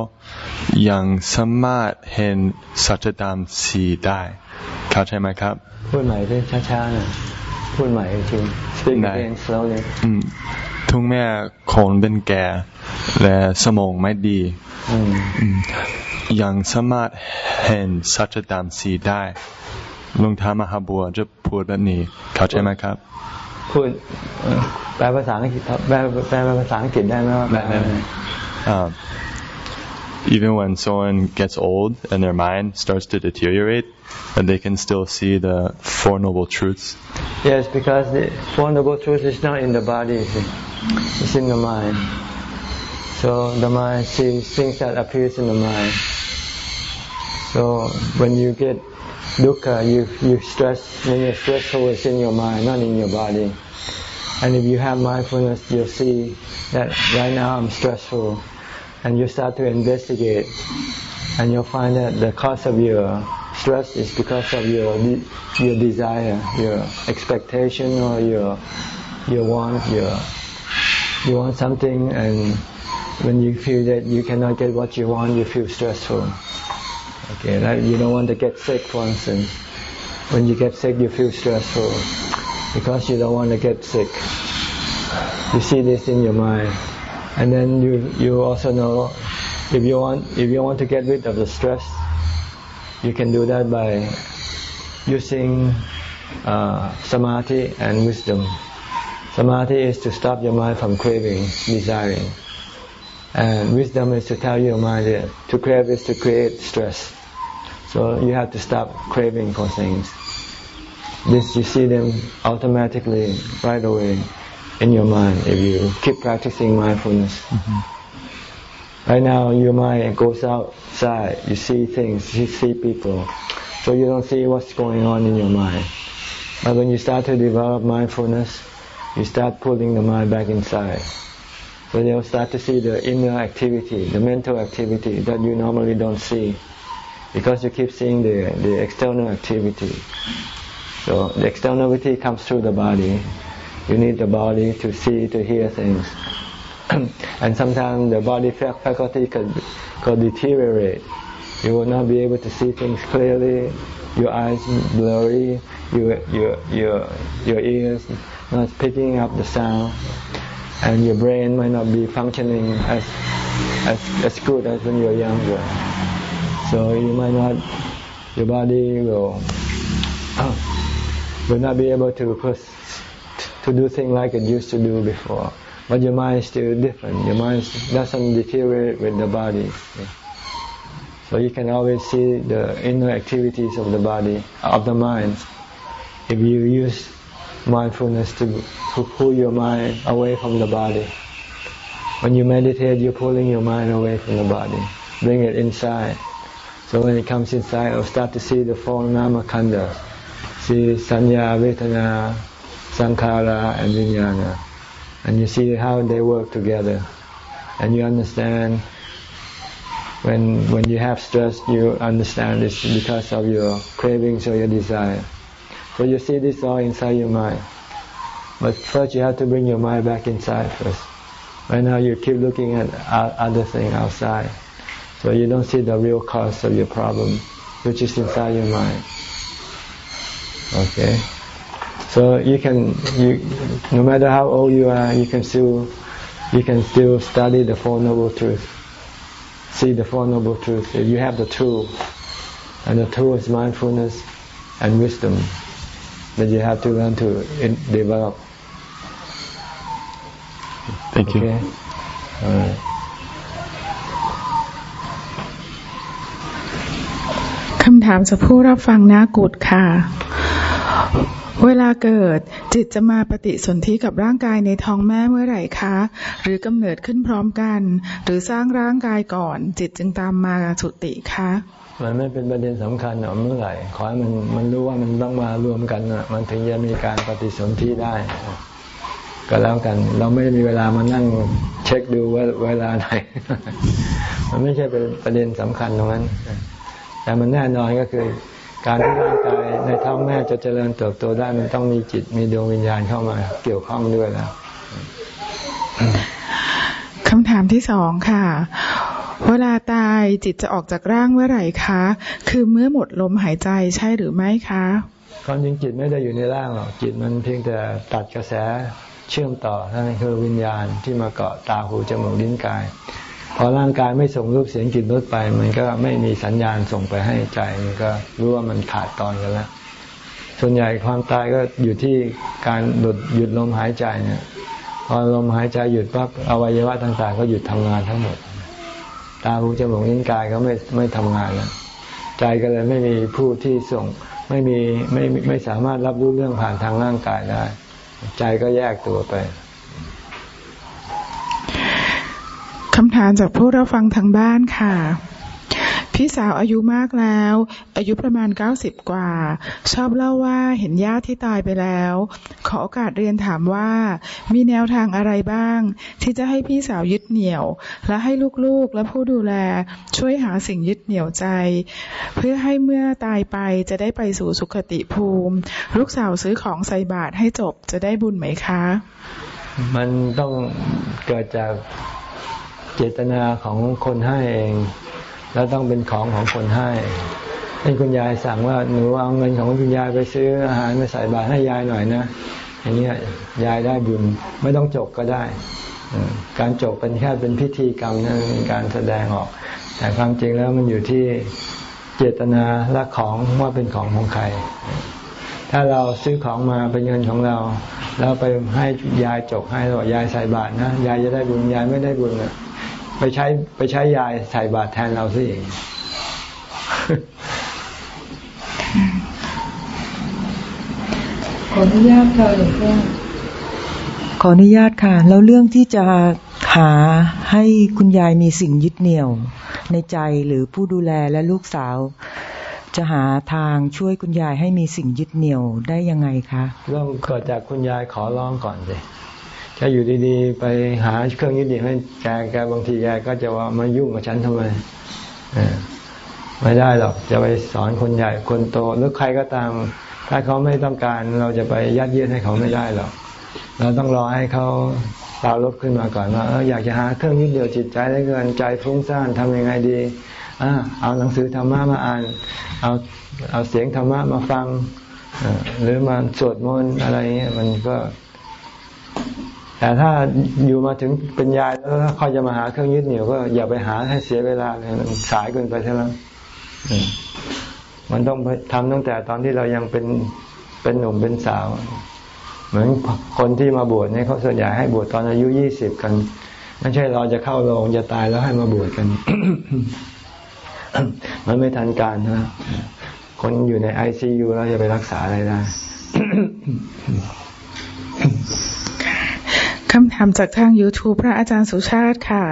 ยังสามารถเห็นสัจธรรมสีได้เข้าใจไหมครับ พูดใหม่ด้วยช้าๆนะพูดใหม่จริง Speak again slowly ทุ่งแม่คนเป็นแก่ และสมองไม่ดียังสามารถเห็นสัจธรรมสีได้ลุงท้ามหาบัวจะพูดแบบนี้เข้าใจไหมครับพูดแปลภาษาอังกฤษแปลแปลภาษาอังกฤษได้ไหมว่าแปล even when someone gets old and their mind starts to deteriorate, that they can still see the Four Noble Truths? Yes, because the Four Noble Truths is not in the body, it's in the mind. So the mind sees things that appears in the mind. So when you get dukkha, you you stress when you're stressful, it's in your mind, not in your body. And if you have mindfulness, you'll see that right now I'm stressful and you start to investigate and you'll find that the cause of your stress is because of your your desire, your expectation or your your want, your you want something and when you feel that you cannot get what you want, you feel stressful. Okay, like you don't want to get sick, for instance. When you get sick, you feel stressful because you don't want to get sick. You see this in your mind and then you you also know if you want if you want to get rid of the stress, you can do that by using uh, samadhi and wisdom. Samadhi is to stop your mind from craving, desiring. And wisdom is to tell your mind that to crave is to create stress. So you have to stop craving for things. This you see them automatically right away in your mind if you keep practicing mindfulness. Mm-hmm. Right now, your mind goes outside. You see things, you see people, so you don't see what's going on in your mind. But when you start to develop mindfulness, you start pulling the mind back inside. So you'll start to see the inner activity, the mental activity that you normally don't see, because you keep seeing the the external activity. So the externality comes through the body, you need the body to see, to hear things. and sometimes the body faculty could, could deteriorate. You will not be able to see things clearly. Your eyes blurry. Your your your your ears not picking up the sound, and your brain might not be functioning as as as good as when you're younger. So you might not. Your body will ah, will not be able to to do things like it used to do before. But your mind is still different. Your mind doesn't deteriorate with the body. So you can always see the inner activities of the body, of the mind. If you use mindfulness to, to pull your mind away from the body. When you meditate, you're pulling your mind away from the body. Bring it inside. So when it comes inside, you'll start to see the four nama khandha. See sanya, vedana, sankhara and vijnana. And you see how they work together. And you understand when when you have stress, you understand it's because of your cravings or your desire. So you see this all inside your mind. But first you have to bring your mind back inside first. Right now you keep looking at other things outside. So you don't see the real cause of your problem, which is inside your mind. Okay? So you can, you, no matter how old you are, you can still, you can still study the Four Noble Truths. See the Four Noble Truths. If you have the tool, and the tool is mindfulness and wisdom, that you have to learn to develop. Thank you. Okay? All right. คำถามจากผู้รับฟังนากุดค่ะ เวลาเกิดจิตจะมาปฏิสนธิกับร่างกายในท้องแม่เมื่อไหร่คะ หรือกำเนิดขึ้นพร้อมกัน หรือสร้างร่างกายก่อน จิตจึงตามมาสุติคะ มันไม่เป็นประเด็นสำคัญหรอกเมื่อไหร่ ขอให้มันมันรู้ว่ามันต้องมารวมกันนะมันถึงจะมีการปฏิสนธิได้ ก็แล้วกัน เราไม่มีเวลามานั่งเช็คดูว่าเวลาไหน มันไม่ใช่เป็นประเด็นสำคัญตรงนั้น แต่มันแน่นอนก็คือ การที่ร่างกายในท้องแม่จะเจริญเติบโตได้มันต้องมีจิตมีดวงวิญญาณเข้ามา เกี่ยวข้องด้วยแล้วคำถามที่สองค่ะ เวลาตายจิตจะออกจากร่างเมื่อไหร่คะ คือเมื่อหมดลมหายใจใช่หรือไม่คะความจริงจิตไม่ได้อยู่ในร่างหรอกจิตมันเพียงแต่ตัดกระแสเชื่อมต่อนั่นคือวิญญาณที่มาเกาะตาหูจมูกลิ้นกาย พอร่างกายไม่ส่งรูปเสียงกลิ่นรสไป มันก็ไม่มีสัญญาณส่งไปให้ใจมันก็รู้ว่ามันขาดตอนกันแล้วส่วนใหญ่ความตายก็อยู่ที่การหยุดหยุดลมหายใจเนี่ยพอลมหายใจหยุดปั๊บอวัยวะต่างๆ ก็หยุดทำงานทั้งหมด ตาหูจมูกนิ้วกายก็ไม่ไม่ทำงานแล้วใจก็เลยไม่มีผู้ที่ส่ง ไม่มีไม่ไม่สามารถรับรู้เรื่องผ่านทางร่างกายได้ ใจก็แยกตัวไปคำถามจากผู้รับฟังทางบ้านค่ะ พี่สาวอายุมากแล้ว อายุประมาณเก้าสิบกว่า ชอบเล่าว่าเห็นญาติที่ตายไปแล้ว ขอโอกาสเรียนถามว่า มีแนวทางอะไรบ้าง ที่จะให้พี่สาวยึดเหนี่ยว และให้ลูกๆและผู้ดูแลช่วยหาสิ่งยึดเหนี่ยวใจ เพื่อให้เมื่อตายไปจะได้ไปสู่สุขติภูมิ ลูกสาวซื้อของใส่บาตรให้จบจะได้บุญไหมคะ มันต้องเกิดจากเจตนาของคนให้เอง แล้วต้องเป็นของของคนให้ให้คุณยายสั่งว่าหนูเอาเงินของคุณยายไปซื้ออาหารมาใส่บาตรให้ยายหน่อยนะอย่างนี้ยายได้บุญไม่ต้องจบก็ได้การจบเป็นแค่เป็นพิธีกรรมนะเป็นการแสดงออก แต่ความจริงแล้วมันอยู่ที่เจตนาและของว่าเป็นของของใคร ถ้าเราซื้อของมาเป็นเงินของเรา แล้วไปให้ยายจบให้หรอยายใส่บาตรนะยายจะได้บุญยายไม่ได้บุญนะ ไปใช้ไปใช้ยายใส่บาตรแทนเราสิเองขออนุญาตค่ะหลวงพ่อขออนุญาตค่ะ แล้วเรื่องที่จะหาให้คุณยายมีสิ่งยึดเหนี่ยว ในใจหรือผู้ดูแลและลูกสาว จะหาทางช่วยคุณยายให้มีสิ่งยึดเหนี่ยวได้ยังไงคะเริ่มเกิดจากคุณยายขอร้องก่อนเลย ถ้าอยู่ดีๆ ไปหาเครื่องยึดเหนี่ยวให้แกแกบางทีแกก็จะว่ามายุ่งกับฉันทำไมไม่ได้หรอกจะไปสอนคนใหญ่คนโตหรือใครก็ตาม ถ้าเขาไม่ต้องการเราจะไปยัดเยียดให้เขาไม่ได้หรอกเราต้องรอให้เขาปาลบขึ้นมาก่อนว่าอออยากจะหาเครื่องยึดเหนี่ยวจิตใจได้เกินใจฟุ้งซ่านทำยังไงดีอเอาหนังสือธรรมะมาอ่าน เอาเอาเสียงธรรมะมาฟังหรือมาสวดมนต์อะไรเงี้ยมันก็ แต่ถ้าอยู่มาถึงเป็นยายแล้วคอยจะมาหาเครื่องยึดเหนี่ยวก็อย่าไปหาให้เสียเวลาเลยมันสายเกินไปใช่ไหมมันต้องทำตั้งแต่ตอนที่เรายังเป็นเป็นหนุ่มเป็นสาว เหมือนคนที่มาบวชเนี่ยเขาส่วนใหญ่ให้บวชตอนอายุยี่สิบกัน ไม่ใช่เราจะเข้าโรงจะตายแล้วให้มาบวชกัน มันไม่ทันการนะคนอยู่ในไอซียูเราจะไปรักษาอะไรได้ คำถามจากทาง YouTube พระอาจารย์สุชาติค่ะ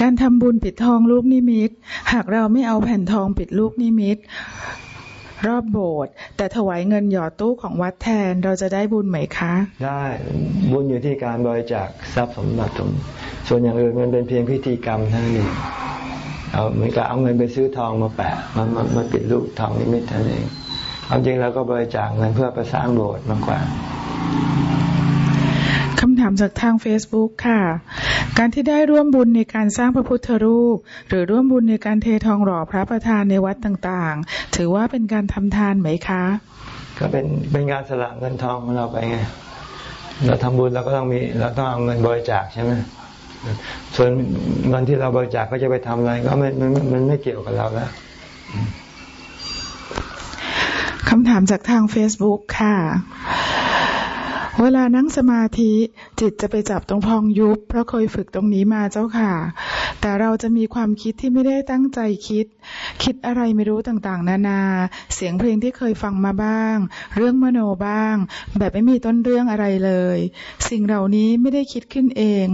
การทำบุญปิดทองลูกนิมิต หากเราไม่เอาแผ่นทองปิดลูกนิมิต รอบโบสถ์แต่ถวายเงินหยอดตู้ของวัดแทนเราจะได้บุญไหมคะ ได้บุญอยู่ที่การบริจาคทรัพย์สมบัติส่วนอย่างอื่นมันเป็นเพียงพิธีกรรมเท่านั้นเองเอาเหมือนกับเอาเงินไปซื้อทองมาแปะมามามาปิดลูกทองนิมิตเท่านั้นเองเอาจริงเราก็บริจาคเงินเพื่อไปสร้างโบสถ์มากกว่า คำถามจากทาง Facebook ค่ะ การที่ได้ร่วมบุญในการสร้างพระพุทธรูป หรือร่วมบุญในการเททองหล่อพระประธานในวัดต่างๆ ถือว่าเป็นการทำทานไหมคะ ก็เป็นเป็นการสละเงินทองของเราไปไงเราทำบุญเราก็ต้องมีเราต้องเอาเงินบริจาคใช่ไหมส่วนเงินที่เราบริจาคก็จะไปทำอะไร ก็ไม่มันมันไม่เกี่ยวกับเราแล้วคำถามจากทาง Facebook ค่ะ เวลานั่งสมาธิจิตจะไปจับตรงพองยุบ เพราะเคยฝึกตรงนี้มาเจ้าค่ะ แต่เราจะมีความคิดที่ไม่ได้ตั้งใจคิด คิดอะไรไม่รู้ต่างๆ นานา เสียงเพลงที่เคยฟังมาบ้าง เรื่องมโนบ้าง แบบไม่มีต้นเรื่องอะไรเลย สิ่งเหล่านี้ไม่ได้คิดขึ้นเอง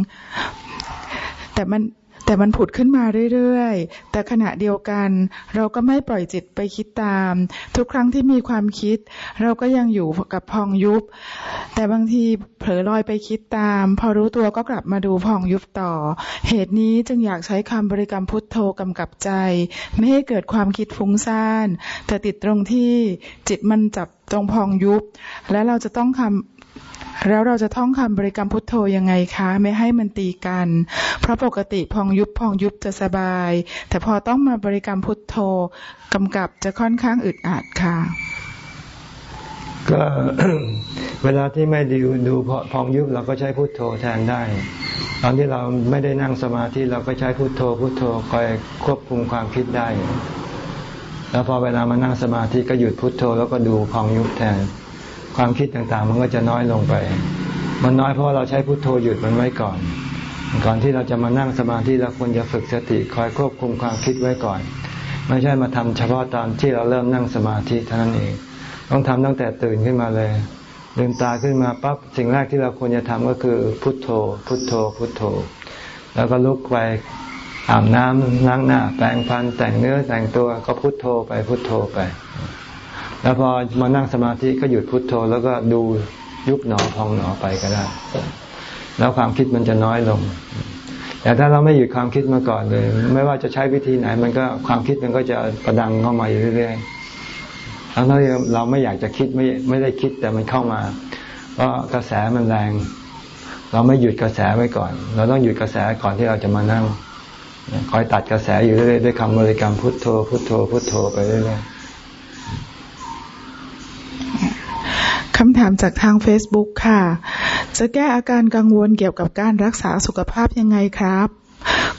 แต่มัน แต่มันผุดขึ้นมาเรื่อยๆ แต่ขณะเดียวกัน เราก็ไม่ปล่อยจิตไปคิดตาม ทุกครั้งที่มีความคิด เราก็ยังอยู่กับพองยุบ แต่บางทีเผลอลอยไปคิดตาม พอรู้ตัวก็กลับมาดูพองยุบต่อ เหตุนี้จึงอยากใช้คำบริกรรมพุทโธกำกับใจ ไม่ให้เกิดความคิดฟุ้งซ่านแต่ติดตรงที่จิตมันจับตรงพองยุบ และเราจะต้องคำ แล้วเราจะท่องคำบริกรรมพุทโธยังไงคะ ไม่ให้มันตีกัน เพราะปกติพองยุบพองยุบจะสบาย แต่พอต้องมาบริกรรมพุทโธกำกับจะค่อนข้างอึดอัดค่ะ ก็เวลาที่ไม่ดูดูพองยุบเราก็ใช้พุทโธแทนได้ ตอนที่เราไม่ได้นั่งสมาธิเราก็ใช้พุทโธพุทโธคอยควบคุมความคิดได้ แล้วพอเวลามานั่งสมาธิก็หยุดพุทโธแล้วก็ดูพองยุบแทน ความคิดต่างๆ มันก็จะน้อยลงไป มันน้อยเพราะเราใช้พุโทโธหยุดมันไว้ก่อน ก่อนที่เราจะมานั่งสมาธิเราควรจะฝึกสติคอยควบคุมความคิดไว้ก่อน ไม่ใช่มาทำเฉพาะตอนที่เราเริ่มนั่งสมาธิเท่านั้นเอง ต้องทำตั้งแต่ตื่นขึ้นมาเลยลืมตาขึ้นมาปั๊บสิ่งแรกที่เราควรจะทำก็คือพุทโธ พุทโธ พุทโธ แล้วก็ลุกไปอาบน้ำล้างหน้า แปรงฟันแต่งเนื้อแต่งตัวก็พุทโธไปพุทโธไป แล้วพอมานั่งสมาธิก็หยุดพุทโธ แล้วก็ดูยุบหนอพองหนอไปก็ได้ แล้วความคิดมันจะน้อยลง แต่ถ้าเราไม่หยุดความคิดมาก่อนเลย ไม่ว่าจะใช้วิธีไหน มันก็ความคิดมันก็จะประดังเข้ามาอยู่เรื่อยๆทั้งที่เราไม่อยากจะคิดไม่ไม่ได้คิดแต่มันเข้ามาเพราะกระแสมันแรง เราไม่หยุดกระแสไว้ก่อน เราต้องหยุดกระแสก่อนที่เราจะมานั่งคอยตัดกระแสอยู่เรื่อยๆด้วยคำบริกรรมพุทโธพุทโธพุทโธไปเรื่อยๆ คำถามจากทาง Facebook ค่ะ จะแก้อาการกังวลเกี่ยวกับการรักษาสุขภาพยังไงครับ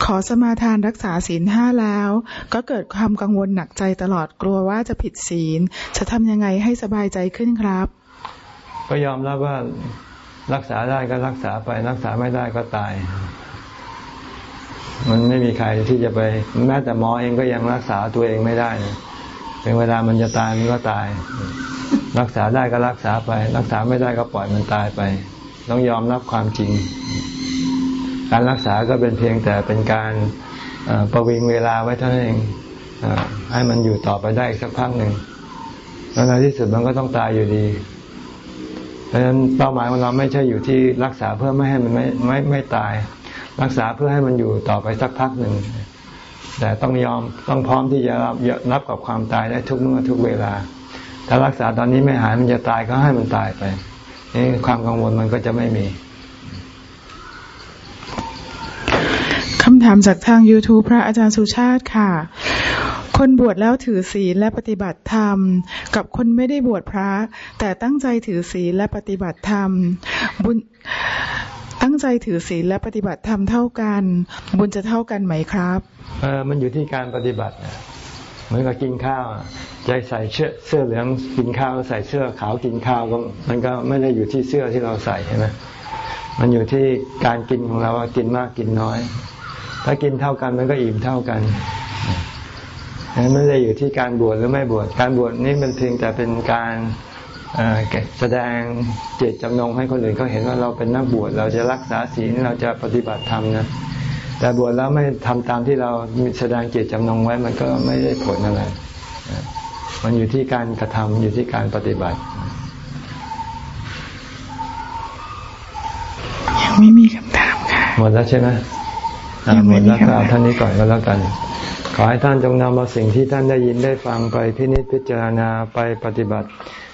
ขอสมาทานรักษาศีลห้าแล้ว ก็เกิดความกังวลหนักใจตลอดกลัวว่าจะผิดศีล จะทำยังไงให้สบายใจขึ้นครับ ก็ยอมรับว่ารักษาได้ก็รักษาไปรักษาไม่ได้ก็ตาย มันไม่มีใครที่จะไป แม้แต่หมอเองก็ยังรักษาตัวเองไม่ได้ เป็นเวลามันจะตายมันก็ตาย รักษาได้ก็รักษาไป รักษาไม่ได้ก็ปล่อยมันตายไป ต้องยอมรับความจริง การรักษาก็เป็นเพียงแต่เป็นการประวิงเวลาไว้เท่านั้นเองให้มันอยู่ต่อไปได้สักพักหนึ่งแล้วในที่สุดมันก็ต้องตายอยู่ดี เพราะฉะนั้นเป้าหมายของเราไม่ใช่อยู่ที่รักษาเพื่อไม่ให้มันไม่ไม่ไม่ตาย รักษาเพื่อให้มันอยู่ต่อไปสักพักหนึ่ง แต่ต้องยอมต้องพร้อมที่จะรับรับกับความตายได้ทุกเมื่อทุกเวลา ถ้ารักษาตอนนี้ไม่หายมันจะตายก็ให้มันตายไปนี่ความกังวลมันก็จะไม่มีคำถามจากทาง YouTube พระอาจารย์สุชาติค่ะ คนบวชแล้วถือศีลและปฏิบัติธรรม กับคนไม่ได้บวชพระ แต่ตั้งใจถือศีลและปฏิบัติธรรมบุญ ตั้งใจถือศีลและปฏิบัติธรรมเท่ากัน บุญจะเท่ากันไหมครับเออมันอยู่ที่การปฏิบัติเหมือนกับกินข้าวใจใส่เสื้อเสื้อเหลืองกินข้าวใส่เสื้อขาวกินข้าวมันก็ไม่ได้อยู่ที่เสื้อที่เราใส่ใช่ไหมมันอยู่ที่การกินของเราว่ากินมากกินน้อย ถ้ากินเท่ากันมันก็อิ่มเท่ากันไม่ได้อยู่ที่การบวชหรือไม่บวชการบวชนี่มันเพียงแต่เป็นการ แสดงเจตจำนงให้คนอื่นเขาเห็นว่าเราเป็นนักบวชเราจะรักษาศีลเราจะปฏิบัติธรรมนะแต่บวชแล้วไม่ทำตามที่เราแสดงเจตจำนงไว้มันก็ไม่ได้ผลอะไรมันอยู่ที่การกระทำอยู่ที่การปฏิบัติ ยังไม่มีคำถามค่ะหมดแล้วใช่ไหมหมดแล้วก็เอาท่านนี้ก่อนก็แล้วกัน ขอให้ท่านจงนำเอาสิ่งที่ท่านได้ยินได้ฟังไปพินิจพิจารณาไปปฏิบัติ